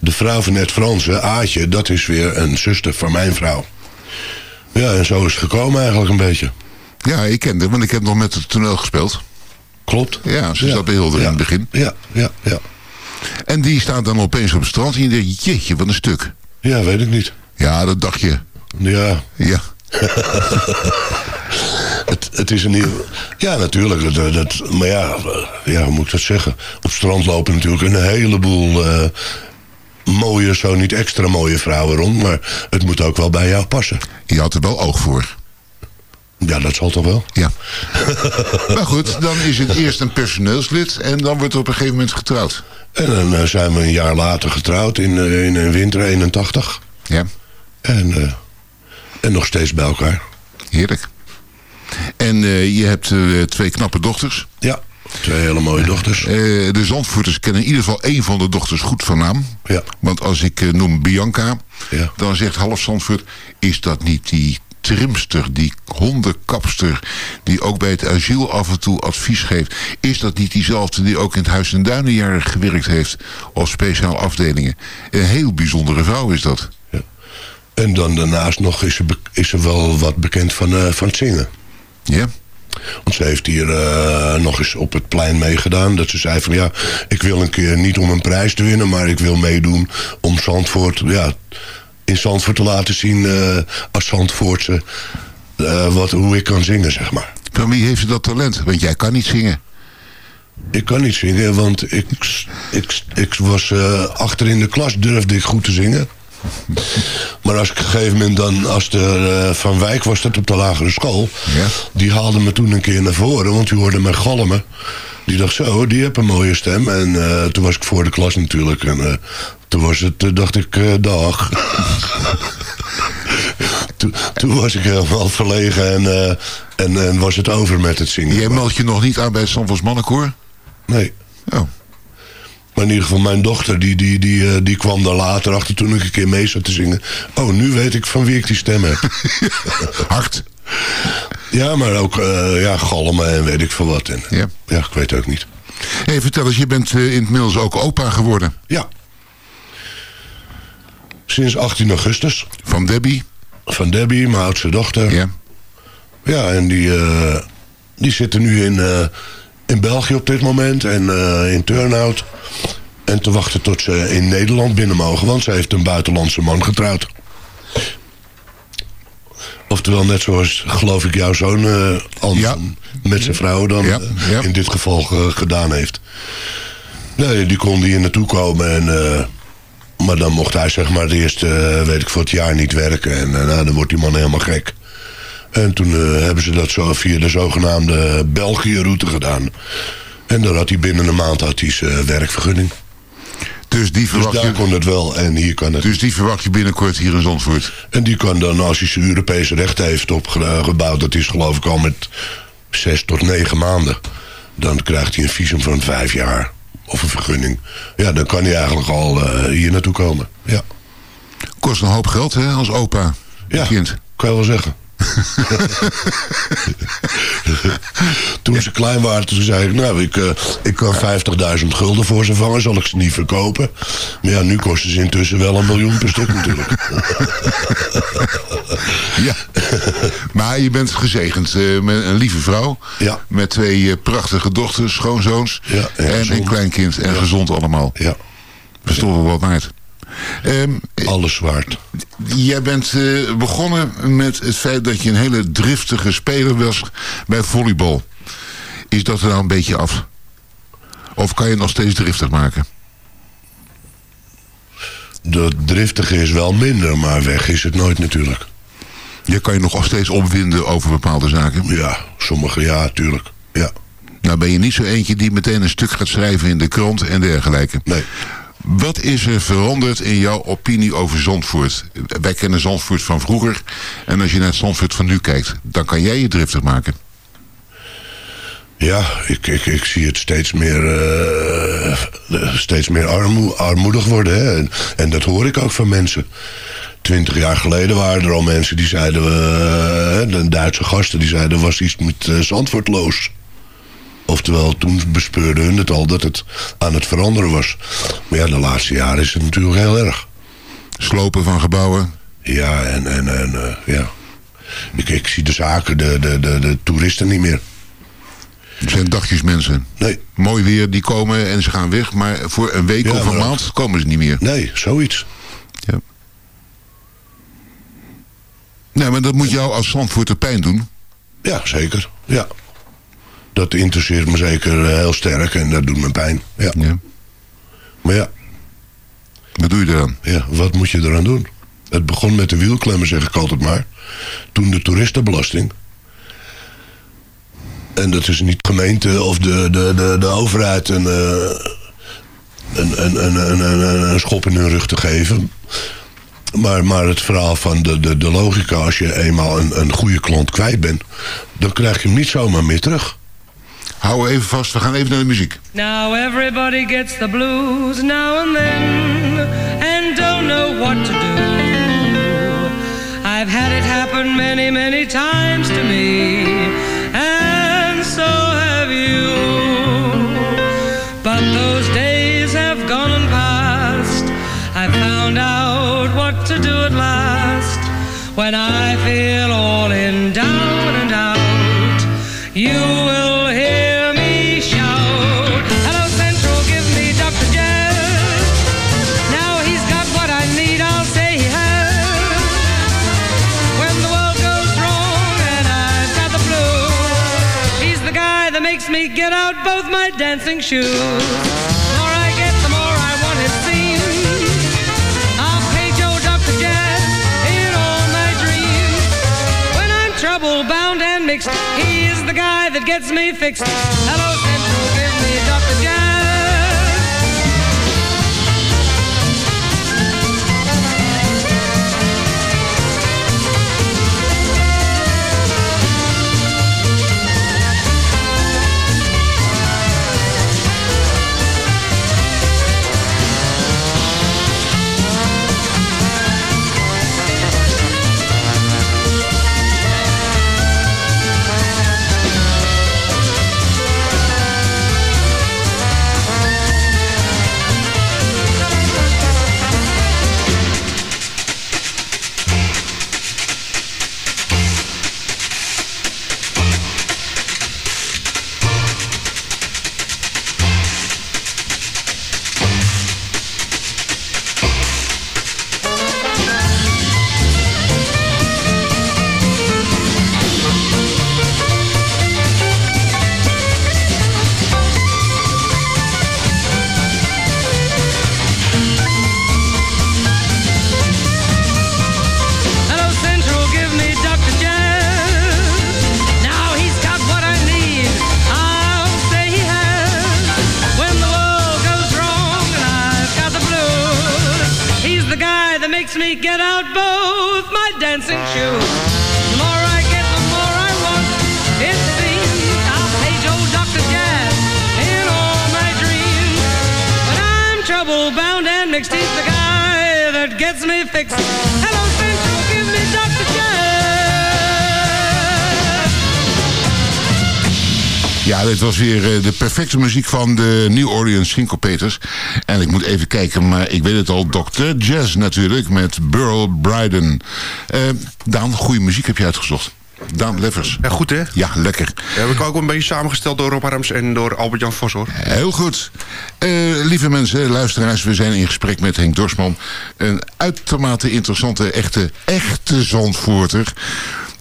de vrouw van Ed Fransen, Aatje, dat is weer een zuster van mijn vrouw. Ja, en zo is het gekomen eigenlijk een beetje. Ja, ik ken haar, want ik heb nog met het toneel gespeeld. Klopt. Ja, ze zat bij Hilder in het begin. Ja, ja, ja. En die staat dan opeens op het strand en je denkt, jeetje, wat een stuk. Ja, weet ik niet. Ja, dat dacht je. Ja, Ja. het, het is een nieuw... Ja, natuurlijk. Dat, dat, maar ja, ja, hoe moet ik dat zeggen? Op strand lopen natuurlijk een heleboel... eh, mooie, zo niet extra mooie vrouwen rond. Maar het moet ook wel bij jou passen. Je had er wel oog voor. Ja, dat zal toch wel? Ja. maar goed, dan is het eerst een personeelslid en dan wordt er op een gegeven moment getrouwd. En dan eh, zijn we een jaar later getrouwd in, eh, in, in winter 81. Ja, En, eh, en nog steeds bij elkaar. heerlijk. En je hebt twee knappe dochters. Ja, twee hele mooie dochters. De Zandvoorters kennen in ieder geval één van de dochters goed van naam. Ja. Want als ik noem Bianca, Ja. dan zegt half Zandvoort... is dat niet die trimster, die hondenkapster... die ook bij het asiel af en toe advies geeft... is dat niet diezelfde die ook in het Huis en Duinenjaar gewerkt heeft... op speciaal afdelingen? Een heel bijzondere vrouw is dat. En dan daarnaast nog is ze, is ze wel wat bekend van, eh, van het zingen. Ja? Want ze heeft hier eh, nog eens op het plein meegedaan. Dat ze zei van ja, ik wil een keer niet om een prijs te winnen... maar ik wil meedoen om Zandvoort ja, in Zandvoort te laten zien eh, als Zandvoortse eh, wat, hoe ik kan zingen, zeg maar. Van wie heeft ze dat talent? Want jij kan niet zingen. Ik kan niet zingen, want ik, ik, ik was eh, achter in de klas, durfde ik goed te zingen. Maar als ik op een gegeven moment dan, als de Van Wijk was dat op de lagere school, Ja. die haalde me toen een keer naar voren, want die hoorde mij galmen. Die dacht zo, die heeft een mooie stem. En toen was ik voor de klas natuurlijk. En toen was het, eh, dacht ik, eh, dag. toen, toen was ik helemaal verlegen en, eh, en, en was het over met het zingen. Jij meldt je nog niet aan bij het Zandvoorts Mannenkoor? Nee. Oh. Maar in ieder geval, mijn dochter, die, die, die, die kwam daar later achter toen ik een keer mee zat te zingen. Oh, nu weet ik van wie ik die stem heb. Hard. ja, maar ook ja, galmen en weet ik veel wat. En, Ja. ja, ik weet ook niet. hey, vertel eens, je bent eh, inmiddels ook opa geworden. Ja. Sinds 18 augustus. Van Debbie. Van Debbie, mijn oudste dochter. Ja. Ja, en die, eh, die zitten nu in, eh, in België op dit moment en eh, in Turnhout. En te wachten tot ze in Nederland binnen mogen, want ze heeft een buitenlandse man getrouwd. Oftewel net zoals, geloof ik, jouw zoon eh Anton met zijn vrouw dan Ja, ja. in dit geval gedaan heeft. Nee, die kon hier naartoe komen en... maar dan mocht hij zeg maar het eerste, eh, weet ik voor het jaar niet werken. En eh, nou, dan wordt die man helemaal gek. En toen eh, hebben ze dat zo via de zogenaamde België-route gedaan. En dan had hij binnen een maand had hij zijn werkgebvergunning. Dus die, Dus verwacht daar je, kon het wel en hier kan het. dus die verwacht je binnenkort hier in Zandvoort. En die kan dan, als hij zijn Europese rechten heeft opgebouwd... dat is geloof ik al met zes tot negen maanden... dan krijgt hij een visum van vijf jaar. Of een vergunning. Ja, dan kan hij eigenlijk al eh, hier naartoe komen. Ja, Kost een hoop geld, hè, als opa. ja Kind. kan je wel zeggen. toen ze klein waren, toen zei ik... nou, ik, eh, ik kan 50.000 gulden voor ze vangen, zal ik ze niet verkopen. Maar ja, nu kosten ze intussen wel een miljoen per stuk natuurlijk. Ja. maar je bent gezegend eh, met een lieve vrouw. Ja. Met twee eh, prachtige dochters, schoonzoons. Ja, en en een kleinkind. En gezond allemaal. ja, Dat is toch wel wat waard. Ehm, alles waard. jij bent eh, begonnen met het feit dat je een hele driftige speler was bij volleybal. Is dat er nou een beetje af? Of kan je het nog steeds driftig maken? De driftige is wel minder, maar weg is het nooit natuurlijk. Je kan je nog steeds opwinden over bepaalde zaken. Ja, sommige ja, tuurlijk. Ja, Nou ben je niet zo eentje die meteen een stuk gaat schrijven in de krant en dergelijke. nee. Wat is er veranderd in jouw opinie over Zandvoort? Wij kennen Zandvoort van vroeger. En als je naar Zandvoort van nu kijkt, dan kan jij je driftig maken. Ja, ik, ik, ik zie het steeds meer, eh, steeds meer armoe, armoedig worden. Hè? En, dat hoor ik ook van mensen. Twintig jaar geleden waren er al mensen die zeiden... eh, de Duitse gasten die zeiden... was iets met los. Oftewel, toen bespeurden hun het al dat het aan het veranderen was. Maar ja, de laatste jaren is het natuurlijk heel erg. Slopen van gebouwen. Ja, en, en, en eh, ja. Ik, ik zie de zaken, de, de, de, de toeristen niet meer. Het zijn dagjes mensen. Nee, Mooi weer, die komen en ze gaan weg. Maar voor een week Ja, of een maand komen ze niet meer. nee, zoiets. Ja. Nee, maar dat moet jou als Zandvoorter pijn doen. Ja, zeker. Ja. Dat interesseert me zeker eh, heel sterk en dat doet me pijn. Ja. Ja. Maar ja, Wat doe je eraan? ja, wat moet je eraan doen? Het begon met de wielklemmen, zeg ik altijd maar. Toen de toeristenbelasting. En dat is niet gemeente of de, de, de, de overheid een, eh, een, een, een, een, een, een schop in hun rug te geven. Maar, maar het verhaal van de, de, de logica, als je eenmaal een, een goede klant kwijt bent, dan krijg je hem niet zomaar meer terug. Hou even vast, we gaan even naar de muziek. Now everybody gets the blues now and then and don't know what to do. I've had it happen many, many times to me, and so have you. But those days have gone and passed. I found out what to do at last. When I feel all in down dancing shoes. The more I get, the more I want it. I'll. Jazz in all my dreams. When I'm trouble bound and mixed, he is the guy that gets me fixed. Hello, Central, give me Dr. Jazz. Was weer eh, de perfecte muziek van de New Orleans Syncopators. En ik moet even kijken, maar ik weet het al. Dr. Jazz natuurlijk, met Burl Bryden. Eh Daan, goede muziek heb je uitgezocht. Daan Leffers. Ja, goed hè? Ja, lekker. Heb ik ook een beetje samengesteld door Rob Harms en door Albert-Jan Vos hoor. Heel goed. Eh, lieve mensen, luisteraars, we zijn in gesprek met Henk Dorsman. Een uitermate interessante, echte, echte zandvoerter.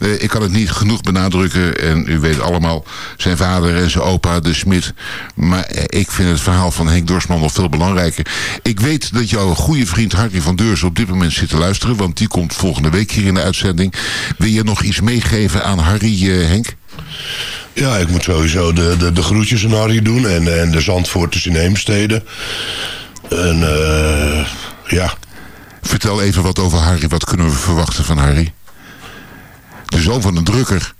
Eh, ik kan het niet genoeg benadrukken. En u weet allemaal, zijn vader en zijn opa, de Smit. Maar eh, ik vind het verhaal van Henk Dorsman nog veel belangrijker. Ik weet dat jouw goede vriend Harry van Deurs op dit moment zit te luisteren. Want die komt volgende week hier in de uitzending. Wil je nog iets meegeven aan Harry, eh, Henk? Ja, ik moet sowieso de, de, de groetjes aan Harry doen. En, en de Zandvoorters in Heemstede. En ja, Vertel even wat over Harry. Wat kunnen we verwachten van Harry? De zoon van een drukker.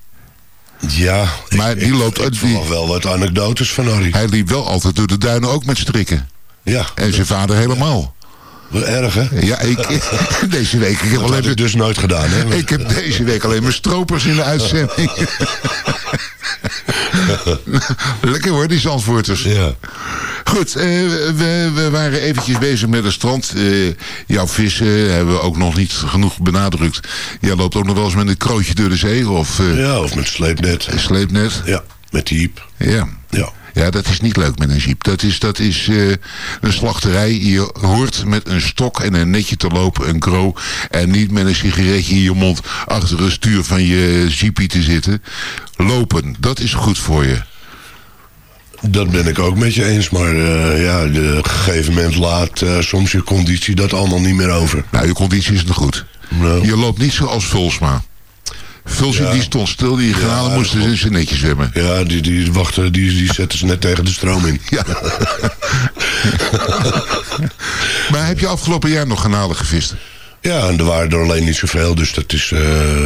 ja. Maar ik, die loopt Ik, ik die- wel wat anekdotes van Harry. Hij liep wel altijd door de duinen ook met strikken. Ja, En zijn vader helemaal. Erg hè? Ja, ik, deze week. Ik heb, Dat alleen, dus nooit gedaan hè? ik heb deze week alleen maar stropers in de uitzending. Lekker hoor, die Zandvoorters. Ja. Goed, eh, we, we waren eventjes bezig met het strand. Eh, jouw vissen hebben we ook nog niet genoeg benadrukt. Jij loopt ook nog wel eens met een krootje door de zee of eh ja, of met sleepnet. sleepnet. Ja, met die hiep. Ja. Ja. Ja, dat is niet leuk met een jeep. Dat is, dat is eh, een slachterij. Je hoort met een stok en een netje te lopen, een kro. En niet met een sigaretje in je mond achter het stuur van je jeepie te zitten. Lopen, dat is goed voor je. Dat ben ik ook met je eens, maar eh, ja, op een gegeven moment laat eh, soms je conditie dat allemaal niet meer over. Nou, je conditie is nog goed. Nou. Je loopt niet zoals Vulsma. Vulsma Ja. die stond stil, die granalen moesten klopt. in zijn netje zwemmen. Ja, die, die wachten, die, die zetten ze net tegen de stroom in. Ja. maar heb je afgelopen jaar nog granalen gevist? Ja, en er waren er alleen niet zoveel, dus dat is eh,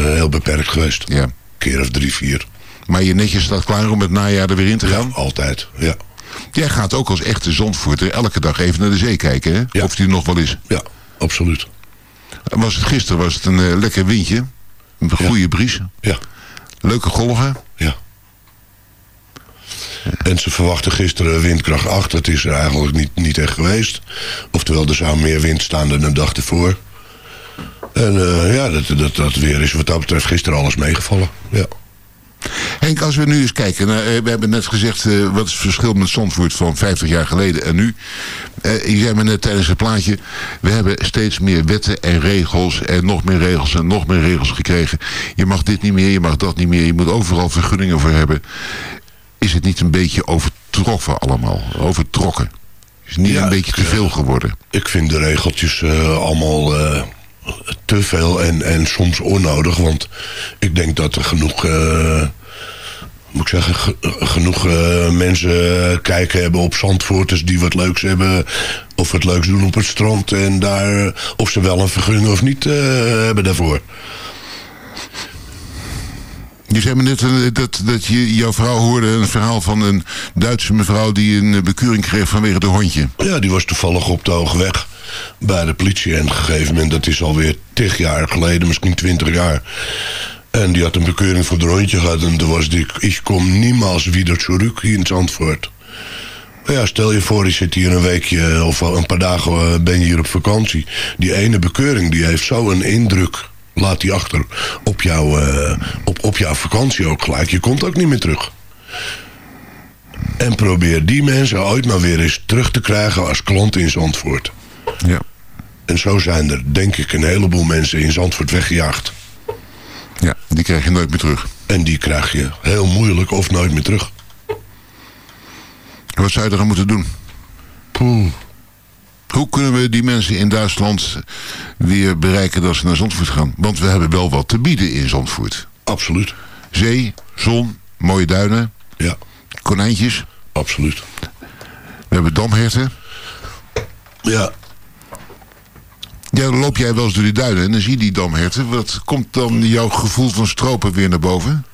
heel beperkt geweest. Ja. Een keer of drie, vier. Maar je netje staat klaar om het najaar er weer in te gaan? Ja, altijd. Ja, Jij gaat ook als echte zondvoerder elke dag even naar de zee kijken, hè? Ja. Of die nog wel is. ja absoluut. Was het gisteren was het een eh, lekker windje. Een goede bries. Ja, Leuke golven. ja. En ze verwachten gisteren windkracht 8. Dat is er eigenlijk niet, niet echt geweest. Oftewel, er zou meer wind staan dan de dag ervoor. En eh, ja, dat, dat, dat weer is wat dat betreft gisteren alles meegevallen. Ja. Henk, als we nu eens kijken. eh, we hebben net gezegd, eh, wat is het verschil met Zandvoort van 50 jaar geleden en nu? Eh, je zei me net tijdens het plaatje, we hebben steeds meer wetten en regels en nog meer regels en nog meer regels gekregen. Je mag dit niet meer, je mag dat niet meer, je moet overal vergunningen voor hebben. Is het niet een beetje overtroffen allemaal. Overtrokken. Is niet Ja, een beetje te veel geworden. Ik vind de regeltjes allemaal te veel en, en soms onnodig. Want ik denk dat er genoeg, eh, moet ik zeggen, ge- genoeg eh, mensen kijken hebben op zandvoorters die wat leuks hebben. Of wat leuks doen op het strand. En daar, of ze wel een vergunning of niet eh, hebben daarvoor. Je zei me net eh, dat, dat je, jouw vrouw hoorde een verhaal van een Duitse mevrouw... die een eh, bekeuring kreeg vanwege het hondje. Ja, die was toevallig op de hoge weg bij de politie. En op een gegeven moment, dat is alweer tig jaar geleden, misschien twintig jaar. En die had een bekeuring voor het rondje gehad. En toen was die, ik kom niemals weer terug hier in Zandvoort. Ja, stel je voor, je zit hier een weekje of wel een paar dagen eh, ben je hier op vakantie. Die ene bekeuring, die heeft zo een indruk, laat die achter, op, jou, eh, op, op jouw vakantie ook gelijk. Je komt ook niet meer terug. En probeer die mensen ooit maar weer eens terug te krijgen als klant in Zandvoort. Ja. En zo zijn er, denk ik, een heleboel mensen in Zandvoort weggejaagd. ja, die krijg je nooit meer terug. En die krijg je heel moeilijk of nooit meer terug. Wat zou je eraan moeten doen? Poeh. Hoe kunnen we die mensen in Duitsland weer bereiken dat ze naar Zandvoort gaan? Want we hebben wel wat te bieden in Zandvoort. Absoluut. Zee, zon, mooie duinen, Ja, konijntjes. absoluut. We hebben damherten. Ja, Ja, dan loop jij wel eens door die duinen en dan zie je die damherten. Wat komt dan jouw gevoel van stropen weer naar boven?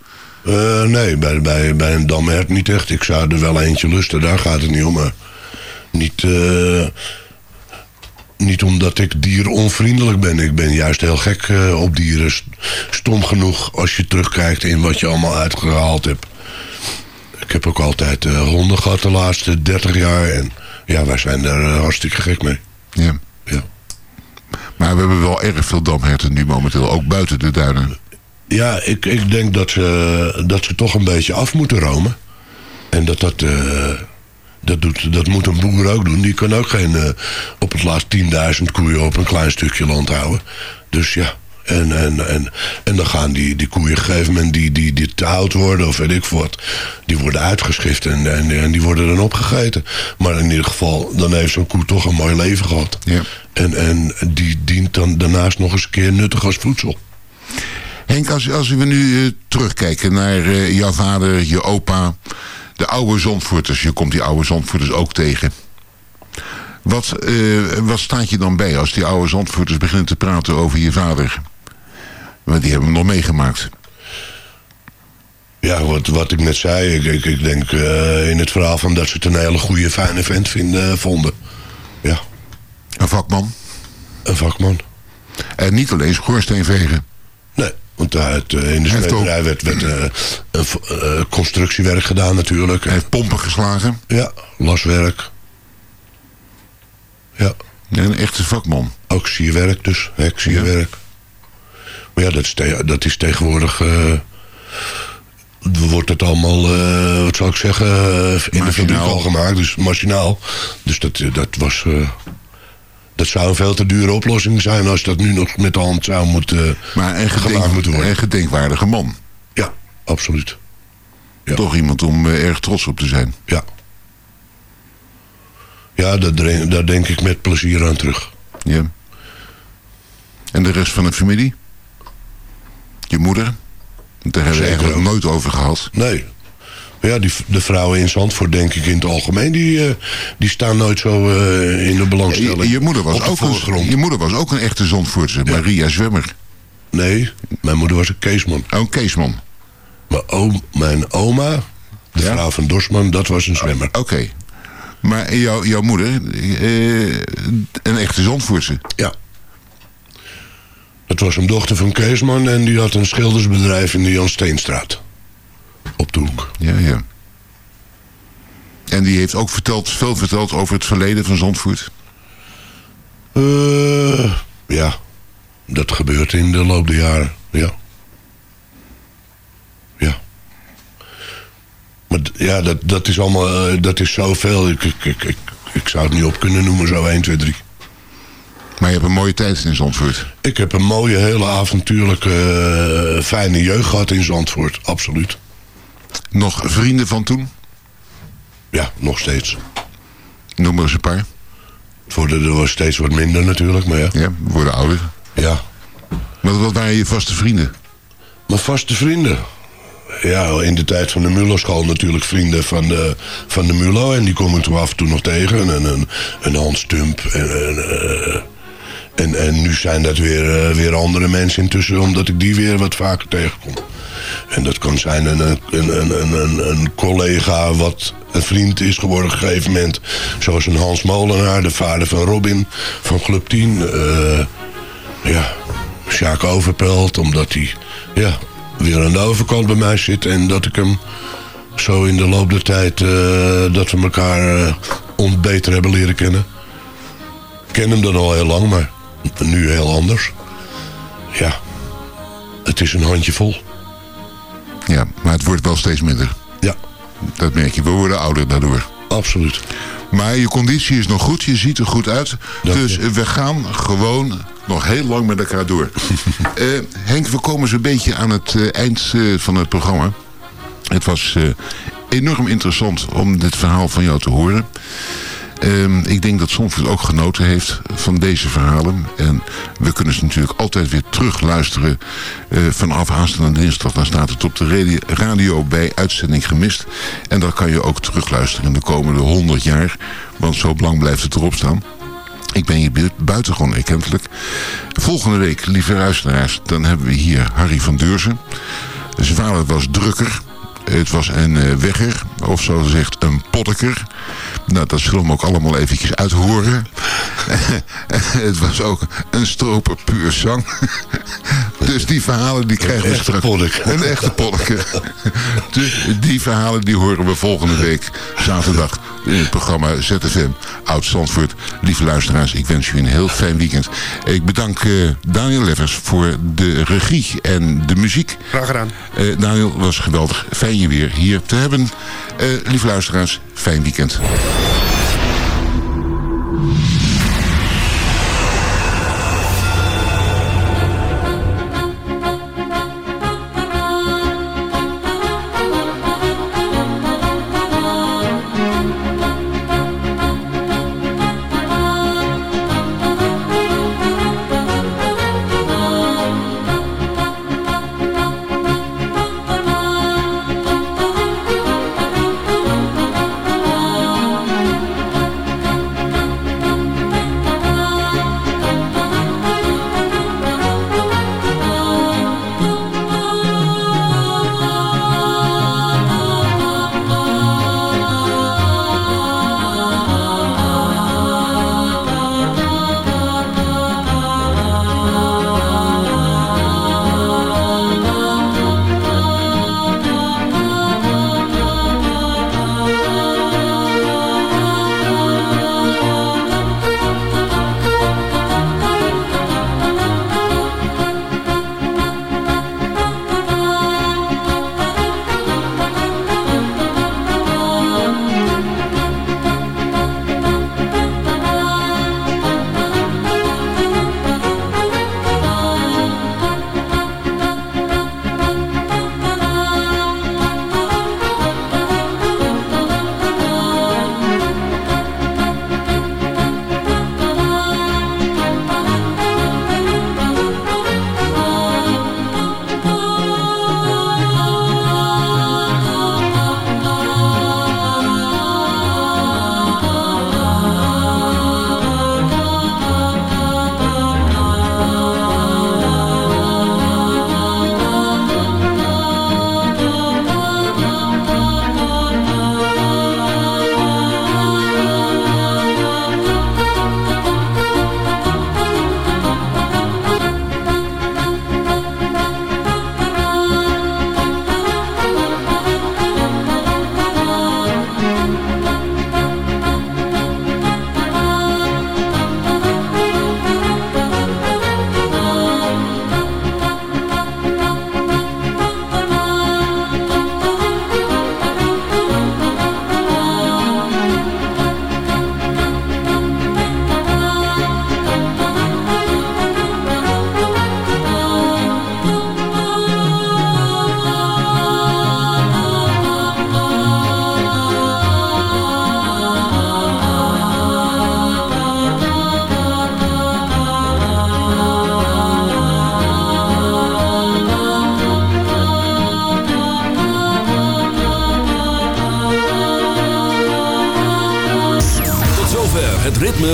Eh, nee, bij, bij, bij een damhert niet echt. Ik zou er wel eentje lusten, daar gaat het niet om. Maar niet, eh, niet omdat ik dieronvriendelijk ben. Ik ben juist heel gek eh, op dieren. St- Stom genoeg als je terugkijkt in wat je allemaal uitgehaald hebt. Ik heb ook altijd honden gehad de laatste 30 jaar. En ja, wij zijn daar hartstikke gek mee. Ja. Ja. Maar we hebben wel erg veel damherten nu momenteel, ook buiten de duinen. Ja, ik, ik denk dat ze, dat ze toch een beetje af moeten romen. En dat dat... eh, dat, doet, dat moet een boer ook doen. Die kan ook geen eh, op het laatst 10.000 koeien op een klein stukje land houden. Dus ja. En, en, en, en dan gaan die, die koeien op een gegeven moment die, die, die te oud worden of weet ik wat. Die worden uitgeschift en, en, en die worden dan opgegeten. Maar in ieder geval, dan heeft zo'n koe toch een mooi leven gehad. Ja. En, en die dient dan daarnaast nog eens een keer nuttig als voedsel. Henk, als, als we nu eh, terugkijken naar eh, jouw vader, je opa, de oude Zandvoorters. Je komt die oude Zandvoorters ook tegen. Wat, eh, wat staat je dan bij als die oude Zandvoorters beginnen te praten over je vader? Want die hebben hem nog meegemaakt. Ja, wat, wat ik net zei, ik, ik, ik denk in het verhaal van dat ze het een hele goede, fijne vent vinden, vonden. Ja, Een vakman. een vakman. En niet alleen schoorsteenvegen. Nee, want uit, eh, in de smederij werd, werd eh, constructiewerk gedaan natuurlijk. Hij heeft pompen geslagen. Ja, laswerk. Ja, Een echte vakman. ook sierwerk dus, heksierwerk. Maar ja, dat is, dat is tegenwoordig... wordt het allemaal, wat zou ik zeggen, in de fabriek al gemaakt. Dus machinaal. Dus dat, dat was... dat zou een veel te dure oplossing zijn als dat nu nog met de hand zou moeten, Maar een, gedenk, moeten worden. een gedenkwaardige man. Ja, absoluut. Ja. Toch iemand om eh, erg trots op te zijn. Ja. Ja, daar, daar denk ik met plezier aan terug. Ja. En de rest van de familie? Je moeder? Want Daar hebben we eigenlijk nooit over gehad. Nee. Ja, die, de vrouwen in Zandvoort, denk ik in het algemeen, die, eh, die staan nooit zo eh, in de belangstelling. Je, je moeder was ook een, je moeder was ook een echte Zandvoortse. Maria Zwemmer. Nee, mijn moeder was een Keesman. Oh, een Keesman. Maar oom, mijn oma, de Ja? vrouw van Dorsman, dat was een zwemmer. Oké. Maar jou, jouw moeder, eh, een echte Zandvoortse. Ja. Dat was een dochter van Keesman en die had een schildersbedrijf in de Jan Steenstraat. Op de hoek. Ja, ja. En die heeft ook verteld, veel verteld over het verleden van Zandvoort. Eh, ja, dat gebeurt in de loop der jaren, ja. Ja. Maar ja, dat, dat is allemaal, eh, dat is zoveel. Ik, ik, ik, ik, ik zou het niet op kunnen noemen, zo 1, 2, 3. Maar je hebt een mooie tijd in Zandvoort. Ik heb een mooie, hele avontuurlijke, eh, fijne jeugd gehad in Zandvoort, absoluut. Nog vrienden van toen? Ja, nog steeds. Noem maar eens een paar. Het worden er was steeds wat minder natuurlijk, maar ja. Ja, we worden ouder. Ja. Maar wat waren je vaste vrienden? Mijn vaste vrienden. Ja, in de tijd van de Mulo-school natuurlijk vrienden van de, van de Mulo. En die kom ik toen af en toe nog tegen. En een, een Hans Tump. En, en, eh, en, en nu zijn dat weer, eh, weer andere mensen intussen. Omdat ik die weer wat vaker tegenkom. En dat kan zijn een, een, een, een, een, collega wat een vriend is geworden op een gegeven moment. Zoals een Hans Molenaar, de vader van Robin van Club 10. Eh, ja, Sjaak Overpelt, omdat hij ja, weer aan de overkant bij mij zit. En dat ik hem zo in de loop der tijd, eh, dat we elkaar beter hebben leren kennen. Ik ken hem dan al heel lang, maar nu heel anders. Ja, het is een handjevol. Ja, maar het wordt wel steeds minder. Ja, Dat merk je. We worden ouder daardoor. absoluut. Maar je conditie is nog goed. Je ziet er goed uit. Dus je. we gaan gewoon nog heel lang met elkaar door. Eh, Henk, we komen zo'n beetje aan het eh, eind eh, van het programma. Het was enorm interessant om dit verhaal van jou te horen. Ehm, ik denk dat Zandvoort ook genoten heeft van deze verhalen. En we kunnen ze natuurlijk altijd weer terug luisteren eh, vanaf aanstaande dinsdag. Dan staat het op de radio, bij uitzending gemist. En dan kan je ook terugluisteren de komende 100 jaar. Want zo lang blijft het erop staan. Ik ben bu- buitengewoon erkentelijk. Volgende week, lieve luisteraars, dan hebben we hier Harry van Deurzen. Zijn vader was drukker. Het was een eh, wegger, of zo gezegd een potteker. Nou, dat zullen we ook allemaal eventjes uithoren. het was ook een stroper puur zang. Dus die verhalen die krijgen we echte straks. Een echte poddeker. dus die verhalen die horen we volgende week zaterdag in het programma ZFM Oud Zandvoort. Lieve luisteraars, ik wens u een heel fijn weekend. Ik bedank eh, Daniel Leffers voor de regie en de muziek. Graag gedaan. Eh, Daniel, was geweldig. Fijn je weer hier te hebben. Eh, lieve luisteraars, fijn weekend.